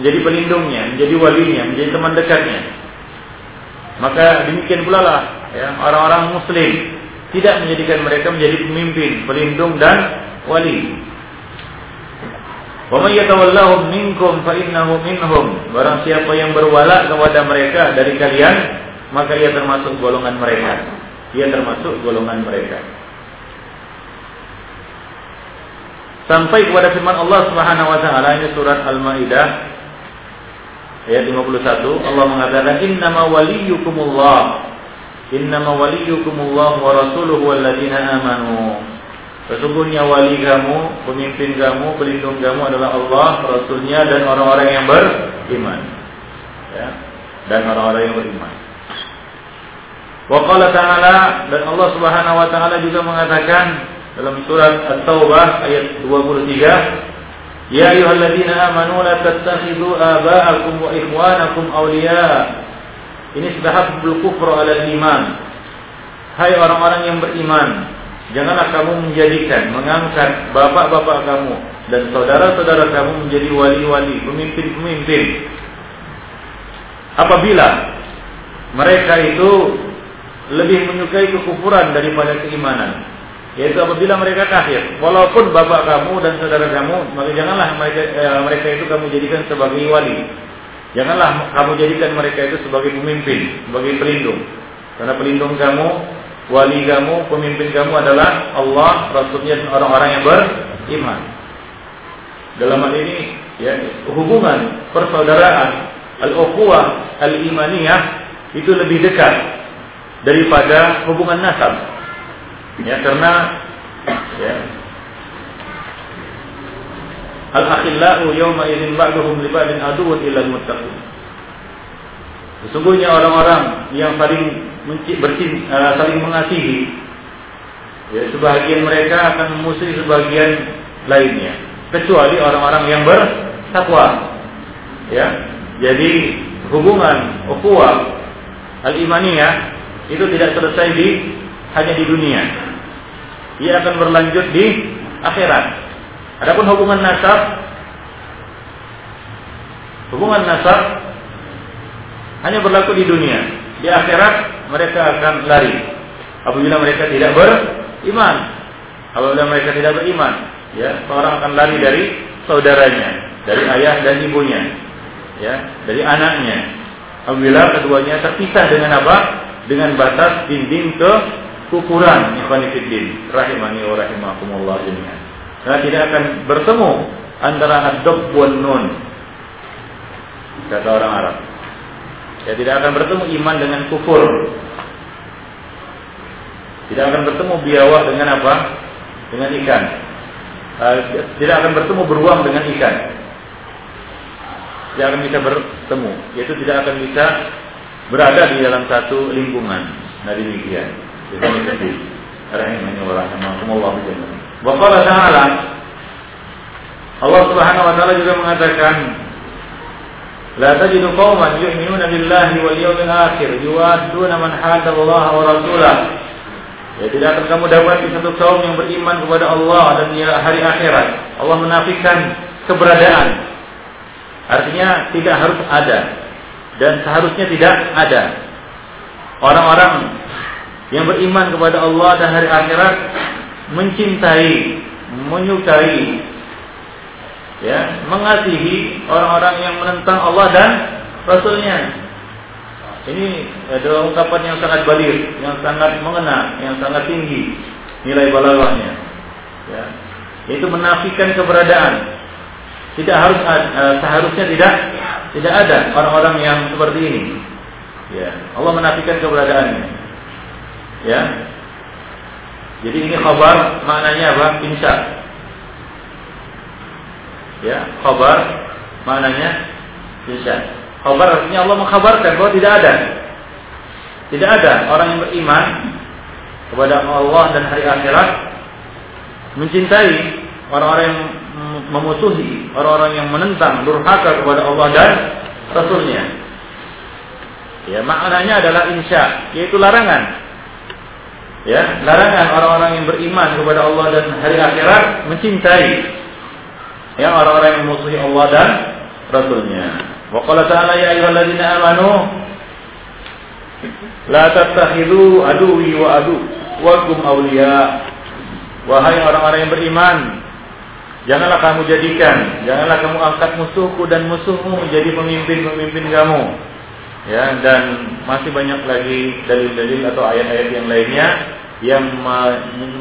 menjadi pelindungnya, menjadi walinya, menjadi teman dekatnya. Maka demikian pula lah ya, orang-orang muslim tidak menjadikan mereka menjadi pemimpin, pelindung dan wali. Wa may yatawallahum minkum fa innahu minhum. Barang siapa yang berwala kepada mereka dari kalian, maka ia termasuk golongan mereka. Ia termasuk golongan mereka. Sampai kepada firman Allah Subhanahu wa taala ini surat Al-Maidah ayat 51 Allah mengatakan innama waliyukumullah innama waliyukumullah wa rasuluhu walladzina amanu Sesungguhnya wali kamu, pemimpin kamu, pelindung kamu adalah Allah, Rasulnya dan orang-orang yang beriman. Ya. Dan orang-orang yang beriman. Wa qala ta'ala dan Allah Subhanahu wa taala juga mengatakan dalam surat At-Taubah ayat 23, Ya ayyuhalladzina amanu la tattakhidhu aba'akum wa ikhwanakum awliya. Ini sudah habul kufru 'ala iman. Hai orang-orang yang beriman, Janganlah kamu menjadikan, mengangkat bapak-bapak kamu dan saudara-saudara kamu menjadi wali-wali, pemimpin-pemimpin. Apabila mereka itu lebih menyukai kekufuran daripada keimanan, yaitu apabila mereka kafir, walaupun bapak kamu dan saudara kamu, maka janganlah mereka, eh, mereka itu kamu jadikan sebagai wali. Janganlah kamu jadikan mereka itu sebagai pemimpin, sebagai pelindung. Karena pelindung kamu wali kamu, pemimpin kamu adalah Allah, Rasulnya dan orang-orang yang beriman. Dalam hal ini, ya, hubungan persaudaraan, al-ukhuwah, al-imaniyah itu lebih dekat daripada hubungan nasab. Ya, karena ya, Al-akhillau yawma idzin ba'duhum li ba'din aduwwun illa al-muttaqin. Sesungguhnya orang-orang yang paling bercin, uh, saling mengasihi, ya, sebagian mereka akan memusuhi sebagian lainnya, kecuali orang-orang yang bertakwa. Ya, jadi hubungan ukhuwah al-imaniyah itu tidak selesai di hanya di dunia. Ia akan berlanjut di akhirat. Adapun hubungan nasab hubungan nasab hanya berlaku di dunia. Di akhirat mereka akan lari. Apabila mereka tidak beriman. Apabila mereka tidak beriman. Ya, seorang akan lari dari saudaranya. Dari ayah dan ibunya. ya dari anaknya apabila keduanya terpisah dengan apa dengan batas dinding ke kukuran ikhwanifiddin rahimani wa rahimakumullah jami'an karena tidak akan bertemu antara ad-dab nun kata orang Arab ya tidak akan bertemu iman dengan kufur. Tidak akan bertemu biawah dengan apa? Dengan ikan. Uh, tidak akan bertemu beruang dengan ikan. Tidak akan bisa bertemu. Yaitu tidak akan bisa berada di dalam satu lingkungan. Nah demikian. Rahimani wa rahimakumullah jami'an. Wa qala ta'ala Allah Subhanahu wa taala juga mengatakan Qauman yu'minuna billahi wal yawmil akhir yuwadduna man hadda Allah wa rasulah Ya tidak akan kamu dapat di satu kaum yang beriman kepada Allah dan hari akhirat. Allah menafikan keberadaan. Artinya tidak harus ada dan seharusnya tidak ada. Orang-orang yang beriman kepada Allah dan hari akhirat mencintai, menyukai, ya, mengasihi orang-orang yang menentang Allah dan Rasulnya. Ini adalah ungkapan yang sangat balir, yang sangat mengena, yang sangat tinggi nilai balaghahnya. Ya. Yaitu menafikan keberadaan. Tidak harus uh, seharusnya tidak tidak ada orang-orang yang seperti ini. Ya, Allah menafikan keberadaannya. Ya. Jadi ini khabar maknanya apa? Insya. Ya, khabar maknanya insya. Khabar artinya Allah mengkhabarkan bahwa tidak ada. Tidak ada orang yang beriman kepada Allah dan hari akhirat mencintai orang-orang yang memusuhi, orang-orang yang menentang, durhaka kepada Allah dan Rasulnya. Ya, maknanya adalah insya, yaitu larangan. Ya, larangan orang-orang yang beriman kepada Allah dan hari akhirat mencintai ya orang-orang yang memusuhi Allah dan Rasulnya. Wa qala ta'ala ya ayyuhalladzina amanu la tattakhidhu aduwi wa adu wa kum awliya. Wahai orang-orang yang beriman, janganlah kamu jadikan, janganlah kamu angkat musuhku dan musuhmu menjadi pemimpin-pemimpin kamu. Ya, dan masih banyak lagi dalil-dalil atau ayat-ayat yang lainnya yang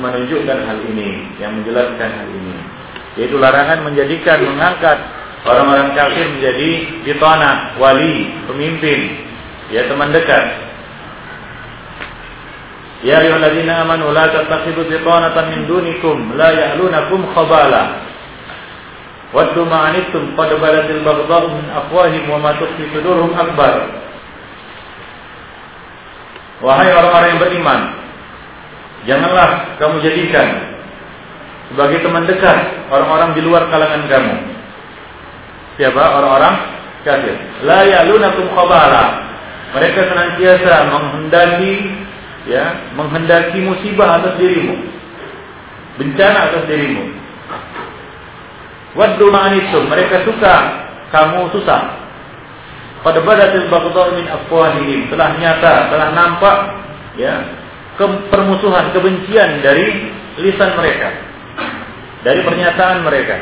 menunjukkan hal ini, yang menjelaskan hal ini. Yaitu larangan menjadikan, mengangkat orang-orang kafir menjadi bitana, wali, pemimpin, ya teman dekat. Ya ayyuhalladzina amanu la tattakhidhu bitanatan min dunikum la ya'lunakum khabala. Waddu ma'anittum qad balatil baghdha'u min afwahihim wa ma tukhfi sudurhum akbar. Wahai orang-orang yang beriman, janganlah kamu jadikan sebagai teman dekat orang-orang di luar kalangan kamu Siapa? Orang-orang kafir. La yalunakum khabara. Mereka senantiasa menghendaki ya, menghendaki musibah atas dirimu. Bencana atas dirimu. Waddu ma'anitum. Mereka suka kamu susah. Pada badatil baghdha min afwahihim telah nyata, telah nampak ya, ke permusuhan, kebencian dari lisan mereka. Dari pernyataan mereka.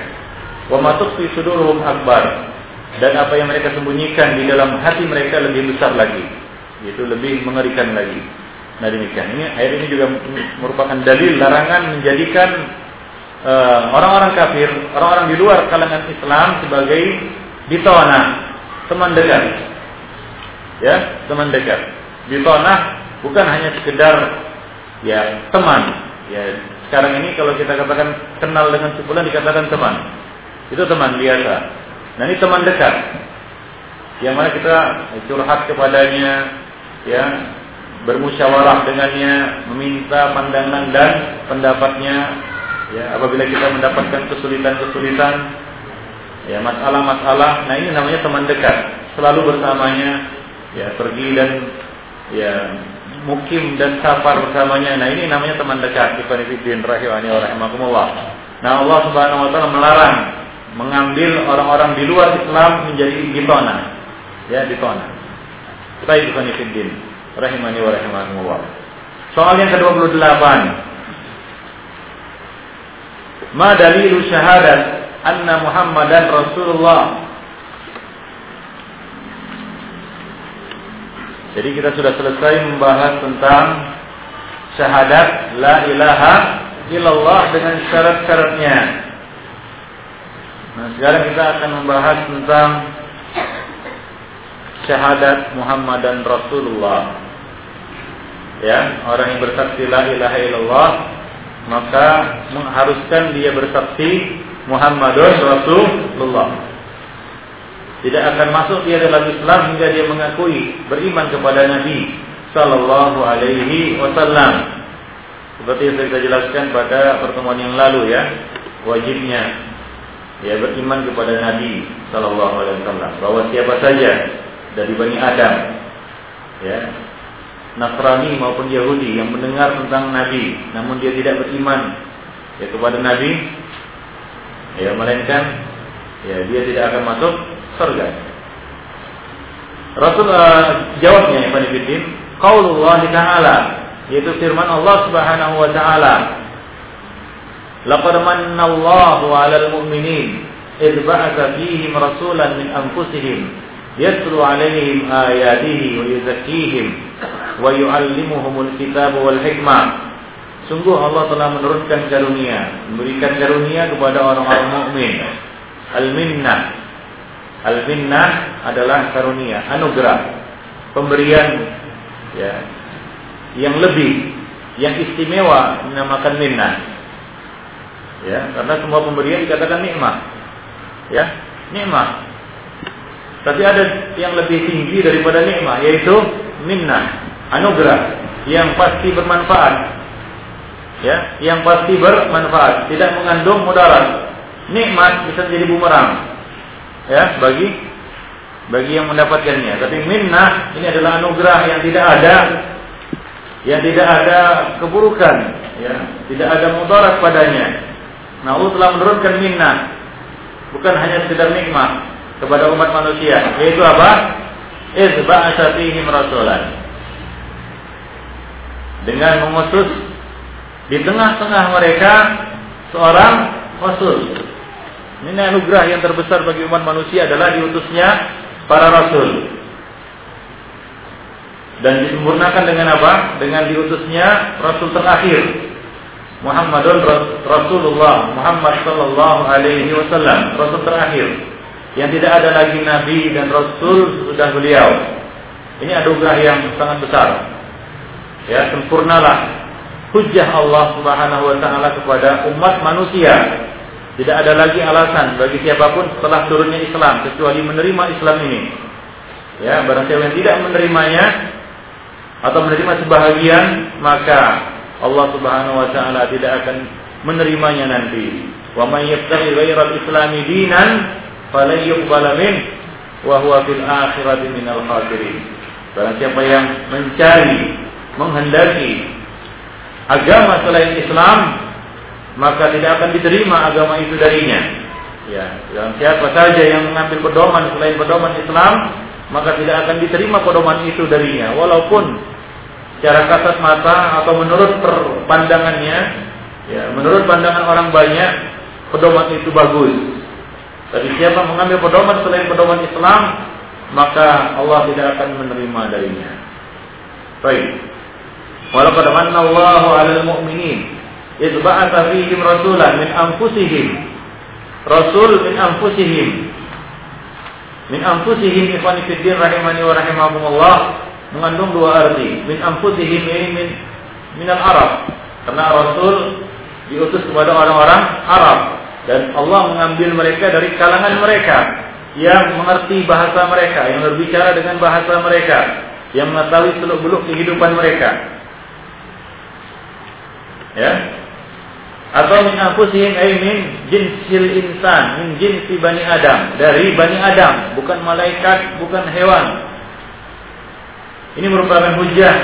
Wa ma tukhfi akbar. Dan apa yang mereka sembunyikan di dalam hati mereka lebih besar lagi. Yaitu lebih mengerikan lagi. Nah demikian. Ini ayat ini juga merupakan dalil larangan menjadikan eh, orang-orang uh, kafir, orang-orang di luar kalangan Islam sebagai bitona, teman dekat. Ya, teman dekat. Bitona bukan hanya sekedar ya teman. Ya, sekarang ini kalau kita katakan kenal dengan sebulan dikatakan teman. Itu teman biasa. Nah ini teman dekat. Yang mana kita curhat kepadanya, ya bermusyawarah dengannya, meminta pandangan dan pendapatnya. Ya, apabila kita mendapatkan kesulitan-kesulitan, ya masalah-masalah, nah ini namanya teman dekat. Selalu bersamanya, ya pergi dan ya mukim dan safar bersamanya. Nah ini namanya teman dekat. Ibn rahimani wa Nah Allah subhanahu wa ta'ala melarang mengambil orang-orang di luar Islam menjadi ditona. Ya, ditona. Baik bukan fiddin. Rahimani wa rahimakumullah. Soal yang ke-28. Ma dalilu syahadat anna Muhammadan Rasulullah Jadi kita sudah selesai membahas tentang syahadat la ilaha illallah dengan syarat-syaratnya. Nah, sekarang kita akan membahas tentang syahadat Muhammad dan Rasulullah. Ya, orang yang bersaksi la ilaha illallah maka mengharuskan dia bersaksi Muhammadun Rasulullah. Tidak akan masuk dia dalam Islam hingga dia mengakui beriman kepada Nabi Sallallahu Alaihi Wasallam. Seperti yang saya jelaskan pada pertemuan yang lalu ya, wajibnya ya beriman kepada Nabi Sallallahu Alaihi Wasallam bahwa siapa saja dari bani Adam ya Nasrani maupun Yahudi yang mendengar tentang Nabi namun dia tidak beriman ya kepada Nabi ya melainkan ya dia tidak akan masuk surga. Rasul uh, jawabnya Ibn Fiddin, qaulullah taala yaitu firman Allah Subhanahu wa taala. Laqad manna Allahu 'alal mu'minin idh fihim rasulan min anfusihim yatlu 'alaihim ayatihi wa yuzakkihim wa yu'allimuhumul kitab wal hikmah. Sungguh Allah telah menurunkan karunia, memberikan karunia kepada orang-orang mukmin. Al-minnah Al-minnah adalah karunia, anugerah, pemberian ya yang lebih, yang istimewa dinamakan minnah. Ya, karena semua pemberian dikatakan nikmat. Ya, nikmat. Tapi ada yang lebih tinggi daripada nikmat yaitu minnah, anugerah yang pasti bermanfaat. Ya, yang pasti bermanfaat, tidak mengandung mudarat. Nikmat bisa jadi bumerang ya bagi bagi yang mendapatkannya. Tapi minnah ini adalah anugerah yang tidak ada yang tidak ada keburukan, ya, tidak ada mudarat padanya. Nah, Allah telah menurunkan minnah bukan hanya sekedar nikmat kepada umat manusia, yaitu apa? Iz ba'atsa fihim rasulan. Dengan mengutus di tengah-tengah mereka seorang rasul ini anugerah yang terbesar bagi umat manusia adalah diutusnya para rasul. Dan disempurnakan dengan apa? Dengan diutusnya rasul terakhir. Muhammadun Rasulullah Muhammad sallallahu alaihi wasallam, rasul terakhir. Yang tidak ada lagi nabi dan rasul sudah beliau. Ini anugerah yang sangat besar. Ya, sempurnalah hujjah Allah Subhanahu wa taala kepada umat manusia tidak ada lagi alasan bagi siapa pun setelah turunnya Islam kecuali menerima Islam ini. Ya, barang siapa yang tidak menerimanya atau menerima sebahagian, maka Allah Subhanahu wa taala tidak akan menerimanya nanti. Wa may yabtaghi ghairal islami dinan falan yuqbala min wa huwa fil akhirati minal khasirin. Barang siapa yang mencari, menghendaki agama selain Islam, maka tidak akan diterima agama itu darinya. Ya, dan siapa saja yang mengambil pedoman selain pedoman Islam, maka tidak akan diterima pedoman itu darinya, walaupun secara kasat mata atau menurut pandangannya, ya, menurut pandangan orang banyak, pedoman itu bagus. Tapi siapa mengambil pedoman selain pedoman Islam, maka Allah tidak akan menerima darinya. Baik. Walaupun manna Allahu 'alal mu'minin Yaitu ba'atha fihim rasulan min anfusihim. Rasul min anfusihim. Min anfusihim ikhwani fiddin rahimani wa rahimakumullah mengandung dua arti. Min anfusihim ini min min al-Arab. Karena Rasul diutus kepada orang-orang Arab dan Allah mengambil mereka dari kalangan mereka yang mengerti bahasa mereka, yang berbicara dengan bahasa mereka, yang mengetahui seluk-beluk kehidupan mereka. Ya, atau min anfusihim ay min jinsil insan, min jinsi bani Adam, dari bani Adam, bukan malaikat, bukan hewan. Ini merupakan hujah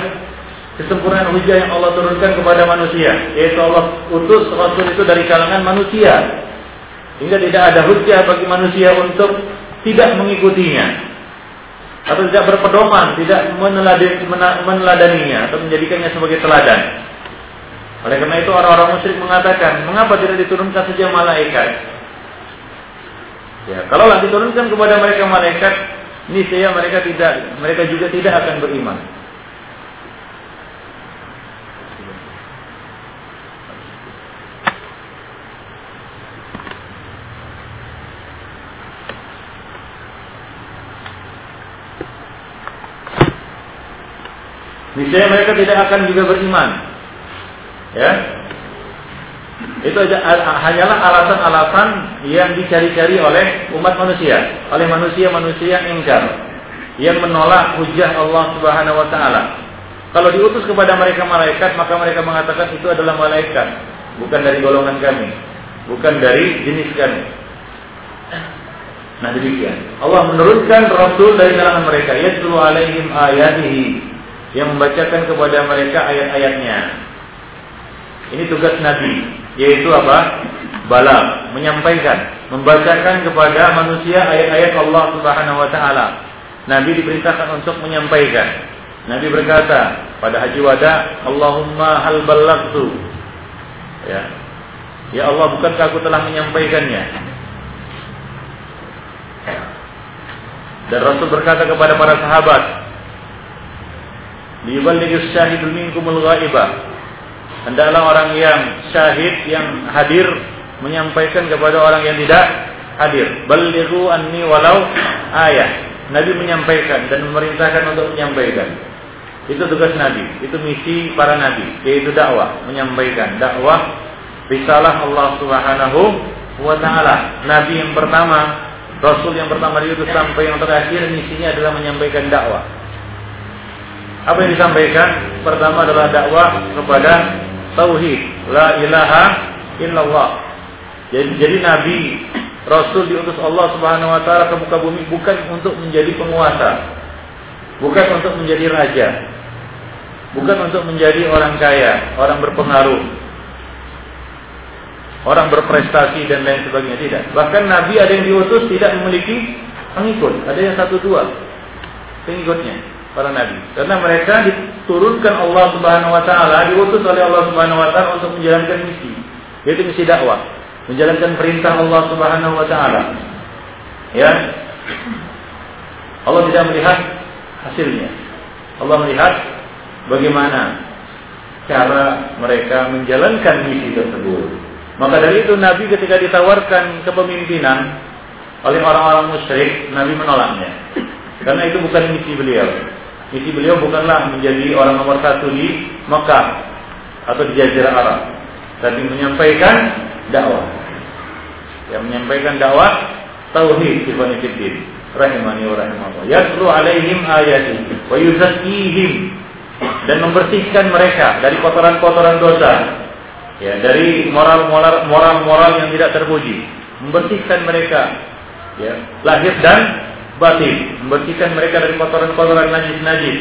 kesempurnaan hujah yang Allah turunkan kepada manusia, yaitu Allah utus rasul itu dari kalangan manusia. Hingga tidak ada hujah bagi manusia untuk tidak mengikutinya atau tidak berpedoman, tidak meneladaninya atau menjadikannya sebagai teladan. Oleh karena itu orang-orang musyrik mengatakan, mengapa tidak diturunkan saja malaikat? Ya, kalau diturunkan kepada mereka malaikat, Ini saya mereka tidak mereka juga tidak akan beriman. Niscaya mereka tidak akan juga beriman. Ya. Itu aja hanyalah alasan-alasan yang dicari-cari oleh umat manusia, oleh manusia-manusia yang ingkar, yang menolak hujah Allah Subhanahu wa taala. Kalau diutus kepada mereka malaikat, maka mereka mengatakan itu adalah malaikat, bukan dari golongan kami, bukan dari jenis kami. Nah demikian. Allah menurunkan Rasul dari kalangan mereka, yatlu alaihim ayatihi yang membacakan kepada mereka ayat-ayatnya. Ini tugas Nabi, yaitu apa? Bala, menyampaikan, membacakan kepada manusia ayat-ayat Allah Subhanahu wa taala. Nabi diperintahkan untuk menyampaikan. Nabi berkata pada haji wada, Allahumma hal ballagtu. Ya. Ya Allah, bukankah aku telah menyampaikannya? Dan Rasul berkata kepada para sahabat, Liyuballighi syahidul minkumul ghaibah. Hendaklah orang yang syahid yang hadir menyampaikan kepada orang yang tidak hadir. Ballighu anni walau ayat. Nabi menyampaikan dan memerintahkan untuk menyampaikan. Itu tugas Nabi, itu misi para nabi, yaitu dakwah, menyampaikan dakwah risalah Allah Subhanahu wa taala. Nabi yang pertama, rasul yang pertama itu sampai yang terakhir misinya adalah menyampaikan dakwah. Apa yang disampaikan? Pertama adalah dakwah kepada tauhid, la ilaha illallah. Jadi, jadi nabi, rasul diutus Allah Subhanahu wa taala ke muka bumi bukan untuk menjadi penguasa. Bukan untuk menjadi raja. Bukan untuk menjadi orang kaya, orang berpengaruh. Orang berprestasi dan lain sebagainya tidak. Bahkan nabi ada yang diutus tidak memiliki pengikut, ada yang satu dua pengikutnya para nabi. Karena mereka diturunkan Allah Subhanahu wa taala, diutus oleh Allah Subhanahu wa taala untuk menjalankan misi, yaitu misi dakwah, menjalankan perintah Allah Subhanahu wa taala. Ya. Allah tidak melihat hasilnya. Allah melihat bagaimana cara mereka menjalankan misi tersebut. Maka dari itu Nabi ketika ditawarkan kepemimpinan oleh orang-orang musyrik, Nabi menolaknya. Karena itu bukan misi beliau. Misi beliau bukanlah menjadi orang nomor satu di Mekah atau di Jazirah Arab, tapi menyampaikan dakwah. Yang menyampaikan dakwah tauhid sifatiddin rahimani wa rahimallah. Yatlu alaihim ayati wa yuzakkihim dan membersihkan mereka dari kotoran-kotoran dosa. Ya, dari moral-moral moral-moral yang tidak terpuji, membersihkan mereka ya, lahir dan batin, membersihkan mereka dari kotoran-kotoran najis-najis.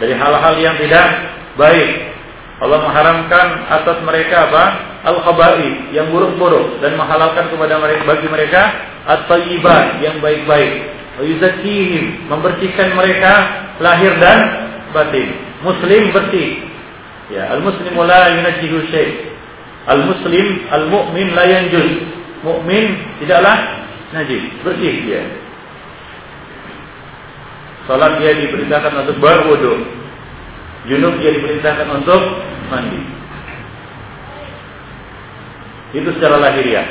Dari hal-hal yang tidak baik. Allah mengharamkan atas mereka apa? Al-khaba'i yang buruk-buruk dan menghalalkan kepada mereka bagi mereka at-thayyibat yang baik-baik. Yuzakihim membersihkan mereka lahir dan batin. Muslim bersih. Ya, al-muslimu la yunajjihu syai'. Al-muslim, al-mu'min la yanjuz. Mukmin tidaklah najis, bersih dia. Salat dia diperintahkan untuk berwudu. Junub dia diperintahkan untuk mandi. Itu secara lahiriah.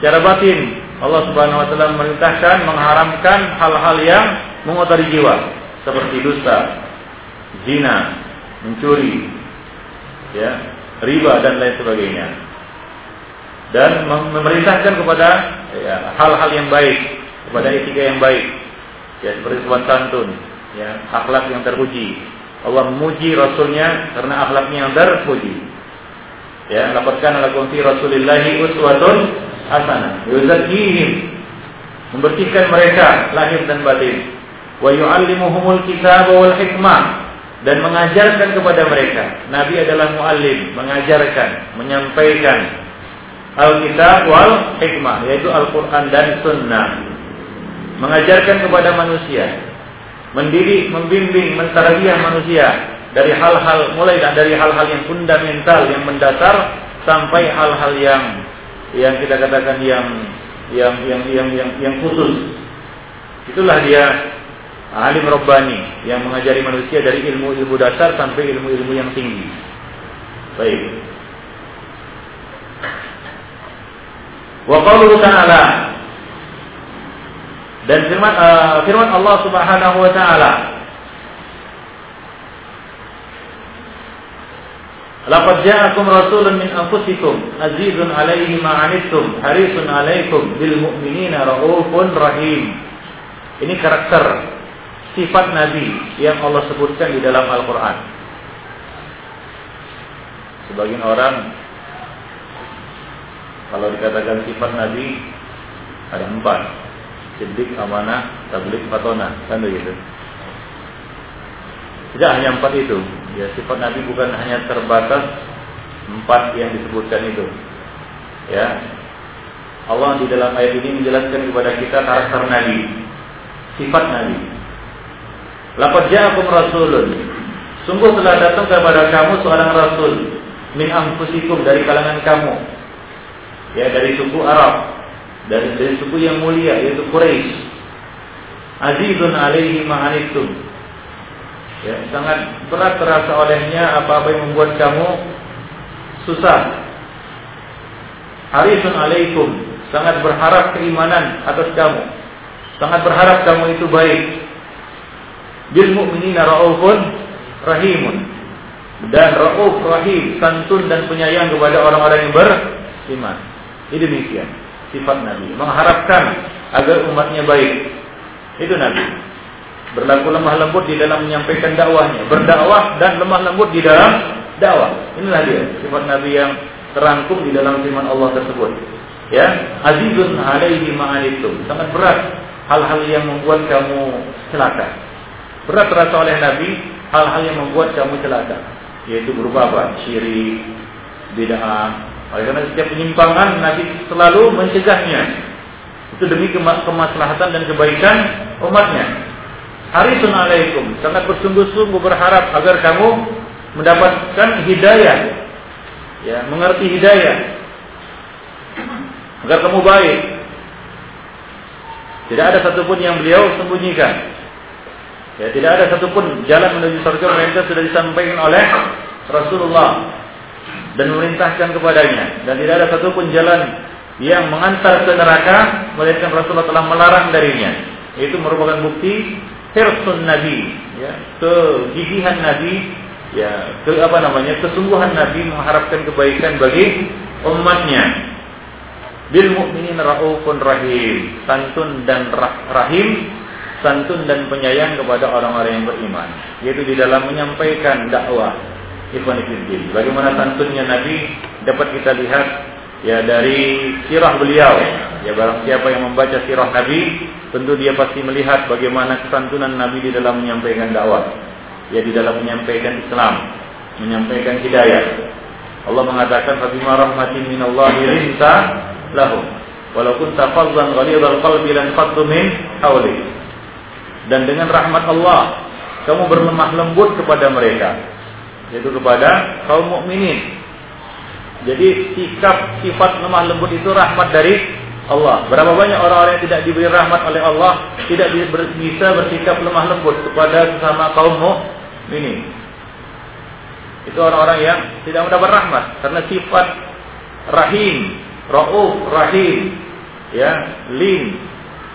Secara batin, Allah Subhanahu wa taala memerintahkan mengharamkan hal-hal yang mengotori jiwa seperti dusta, zina, mencuri, ya, riba dan lain sebagainya dan memerintahkan kepada ya, hal-hal yang baik, kepada etika yang baik, ya seperti sopan santun, ya akhlak yang terpuji. Allah memuji Rasulnya karena akhlaknya yang terpuji. Ya, lapatkan lakum fi Rasulillahi uswatun hasanah. Yuzakihim membersihkan mereka lahir dan batin. Wa yu'allimuhumul kitab wal hikmah dan mengajarkan kepada mereka. Nabi adalah muallim, mengajarkan, menyampaikan Alkitab wal hikmah yaitu Al-Qur'an dan Sunnah. Mengajarkan kepada manusia, mendidik, membimbing, mentarbiyah manusia dari hal-hal mulai dari hal-hal yang fundamental, yang mendasar sampai hal-hal yang yang kita katakan yang yang yang yang yang, yang khusus. Itulah dia alim Rabbani yang mengajari manusia dari ilmu-ilmu dasar sampai ilmu-ilmu yang tinggi. Baik. Wa qauluhu ta'ala dan firman uh, firman Allah Subhanahu wa taala Laqad ja'akum rasulun min anfusikum azizun 'alaihi ma 'anittum harisun 'alaikum bil mu'minina raufun rahim. Ini karakter sifat nabi yang Allah sebutkan di dalam Al-Qur'an. Sebagian orang kalau dikatakan sifat nabi ada empat. Siddiq, amanah, tabligh, fatona, kan begitu. Tidak hanya empat itu. Ya, sifat Nabi bukan hanya terbatas empat yang disebutkan itu. Ya. Allah di dalam ayat ini menjelaskan kepada kita karakter Nabi, sifat Nabi. Laqad ja'akum rasulun. Sungguh telah datang kepada kamu seorang rasul min anfusikum dari kalangan kamu. Ya, dari suku Arab. Dari, dari suku yang mulia yaitu Quraisy. Azizun alaihi ma'anittum ya, sangat berat terasa olehnya apa-apa yang membuat kamu susah. Harisun alaikum, sangat berharap keimanan atas kamu. Sangat berharap kamu itu baik. Bil mu'minina raufun rahimun. Dan rauf rahim, santun dan penyayang kepada orang-orang yang beriman. Ini demikian sifat Nabi, mengharapkan agar umatnya baik. Itu Nabi berlaku lemah lembut di dalam menyampaikan dakwahnya, berdakwah dan lemah lembut di dalam dakwah. Inilah dia sifat Nabi yang terangkum di dalam firman Allah tersebut. Ya, azizun alaihi ma'anitum. Sangat berat hal-hal yang membuat kamu celaka. Berat terasa oleh Nabi hal-hal yang membuat kamu celaka, yaitu berupa apa? Syirik, bid'ah. Oleh karena setiap penyimpangan Nabi selalu mencegahnya. Itu demi kemaslahatan dan kebaikan umatnya harisun alaikum, sangat bersungguh-sungguh berharap agar kamu mendapatkan hidayah. Ya, mengerti hidayah. Agar kamu baik. Tidak ada satupun yang beliau sembunyikan. Ya, tidak ada satupun jalan menuju surga melainkan sudah disampaikan oleh Rasulullah dan memerintahkan kepadanya dan tidak ada satupun jalan yang mengantar ke neraka melainkan Rasulullah telah melarang darinya. Itu merupakan bukti hirsun Nabi, ya, kegigihan Nabi, ya, ke apa namanya, kesungguhan Nabi mengharapkan kebaikan bagi umatnya. Bil mukminin raufun rahim, santun dan rahim, santun dan penyayang kepada orang-orang yang beriman. Yaitu di dalam menyampaikan dakwah Bagaimana santunnya Nabi dapat kita lihat ya dari sirah beliau. Ya barang siapa yang membaca sirah Nabi, tentu dia pasti melihat bagaimana kesantunan Nabi di dalam menyampaikan dakwah. Ya di dalam menyampaikan Islam, menyampaikan hidayah. Allah mengatakan fabima rahmatin minallahi rinta lahum walau kunta faddan ghalidhal qalbi lan faddu min hawli. Dan dengan rahmat Allah kamu berlemah lembut kepada mereka yaitu kepada kaum mukminin jadi sikap sifat lemah lembut itu rahmat dari Allah. Berapa banyak orang-orang yang tidak diberi rahmat oleh Allah tidak bisa bersikap lemah lembut kepada sesama kaum ini. Itu orang-orang yang tidak mendapat rahmat karena sifat rahim, rauf, rahim, ya, lin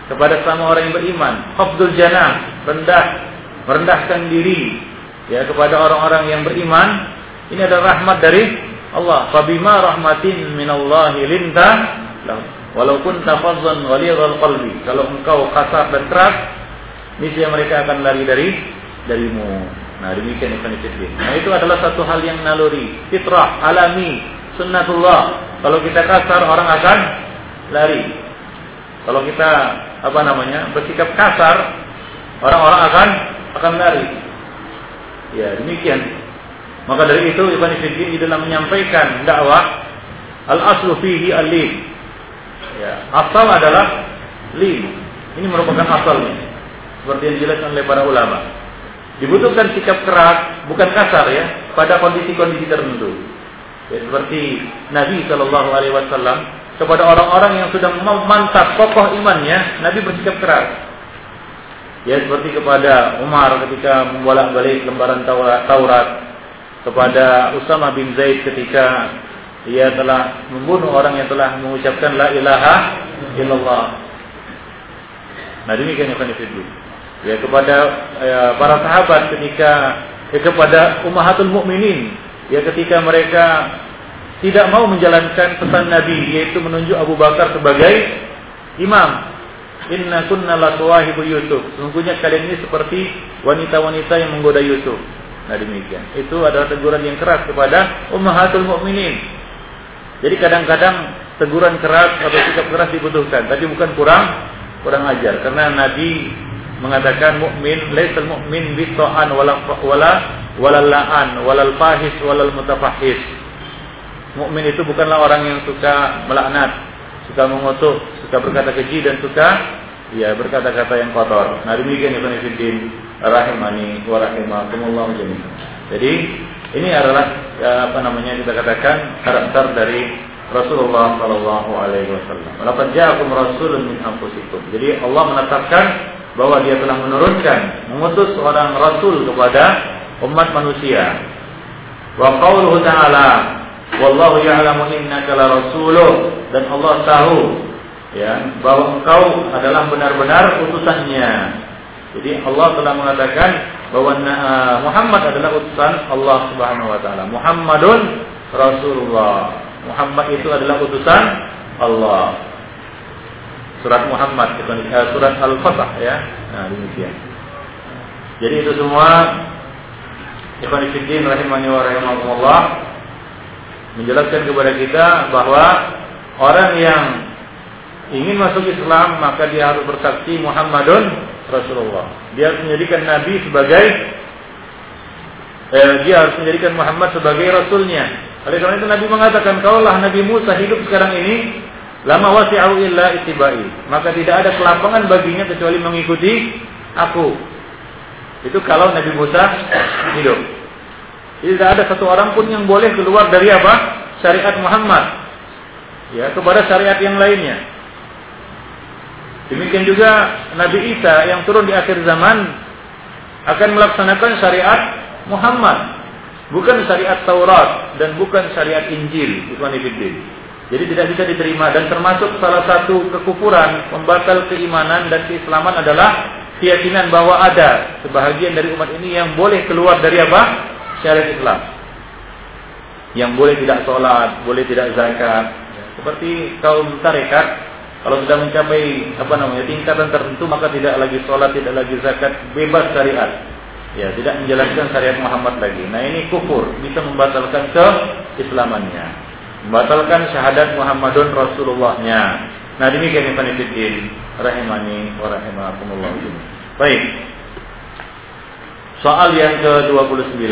kepada sama orang yang beriman, khafdul janah, rendah, merendahkan diri ya kepada orang-orang yang beriman. Ini adalah rahmat dari Allah. Fabima rahmatin minallahi linta walau kunta fazzan qalbi. Kalau engkau kasar dan keras niscaya mereka akan lari dari darimu. Nah demikian Ibn Fiddin nah itu adalah satu hal yang naluri. Fitrah alami sunnatullah. Kalau kita kasar orang akan lari. Kalau kita apa namanya bersikap kasar orang-orang akan akan lari ya demikian maka dari itu Ibn Fiddin di dalam menyampaikan dakwah al aslu fihi al lin. Ya, asal adalah lin. Ini merupakan asalnya. Seperti yang dijelaskan oleh para ulama. Dibutuhkan sikap keras, bukan kasar ya, pada kondisi-kondisi tertentu. Ya, seperti Nabi Shallallahu Alaihi Wasallam kepada orang-orang yang sudah mantap kokoh imannya, Nabi bersikap keras. Ya seperti kepada Umar ketika membolak-balik lembaran Taurat, kepada Usama bin Zaid ketika ia telah membunuh orang yang telah mengucapkan la ilaha illallah. Nah demikian yang itu. Ya kepada ya, para sahabat ketika ya, kepada ummahatul mukminin ya ketika mereka tidak mau menjalankan pesan Nabi yaitu menunjuk Abu Bakar sebagai imam Inna kunna la tuwahibu Yusuf. Sungguhnya kalian ini seperti wanita-wanita yang menggoda Yusuf. Nah demikian. Itu adalah teguran yang keras kepada ummahatul mukminin. Jadi kadang-kadang teguran keras atau sikap keras dibutuhkan, tapi bukan kurang kurang ajar. Karena Nabi mengatakan mukmin laisal mukmin bi ta'an wala wala walal la'an walal fahis walal mutafahis. Mukmin itu bukanlah orang yang suka melaknat, suka mengutuk, suka berkata keji dan suka ya berkata-kata yang kotor. Nah demikian Ibn Fiddin rahimani wa rahimakumullah. Jadi ini adalah ya, apa namanya kita katakan karakter dari Rasulullah Shallallahu Alaihi Wasallam. Laqad ja'akum rasulun min anfusikum. Jadi Allah menetapkan bahwa Dia telah menurunkan, mengutus seorang rasul kepada umat manusia. Wa qauluhu ta'ala, wallahu ya'lamu innaka la rasuluh dan Allah tahu ya bahwa engkau adalah benar-benar utusannya. Jadi Allah telah mengatakan bahwa uh, Muhammad adalah utusan Allah Subhanahu wa taala. Muhammadun Rasulullah. Muhammad itu adalah utusan Allah. Surat Muhammad uh, surat Al-Fatah ya. Nah, demikian. Jadi itu semua Ibn Fiddin rahimahnya wa rahimahullah menjelaskan kepada kita bahwa orang yang ingin masuk Islam maka dia harus bersaksi Muhammadun Rasulullah. Dia harus menjadikan Nabi sebagai eh, dia harus menjadikan Muhammad sebagai rasulnya. Oleh karena itu Nabi mengatakan kalaulah Nabi Musa hidup sekarang ini lama wasi'u illa itibai, maka tidak ada kelapangan baginya kecuali mengikuti aku. Itu kalau Nabi Musa hidup. Tidak ada satu orang pun yang boleh keluar dari apa? Syariat Muhammad. Ya, kepada syariat yang lainnya. Demikian juga Nabi Isa yang turun di akhir zaman akan melaksanakan syariat Muhammad, bukan syariat Taurat dan bukan syariat Injil, Jadi tidak bisa diterima dan termasuk salah satu kekufuran pembatal keimanan dan keislaman adalah keyakinan bahwa ada sebahagian dari umat ini yang boleh keluar dari apa? Syariat Islam. Yang boleh tidak sholat, boleh tidak zakat. Seperti kaum tarekat kalau sudah mencapai apa namanya tingkatan tertentu maka tidak lagi sholat, tidak lagi zakat, bebas syariat. Ya, tidak menjalankan syariat Muhammad lagi. Nah ini kufur, bisa membatalkan ke Islamannya. Membatalkan syahadat Muhammadun Rasulullahnya. Nah demikian Ibn Fiddin rahimani wa rahimakumullah. Baik. Soal yang ke-29.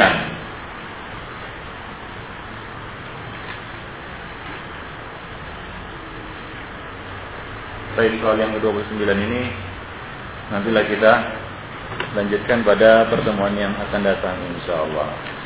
Baik soal yang ke-29 ini nantilah kita lanjutkan pada pertemuan yang akan datang insyaallah.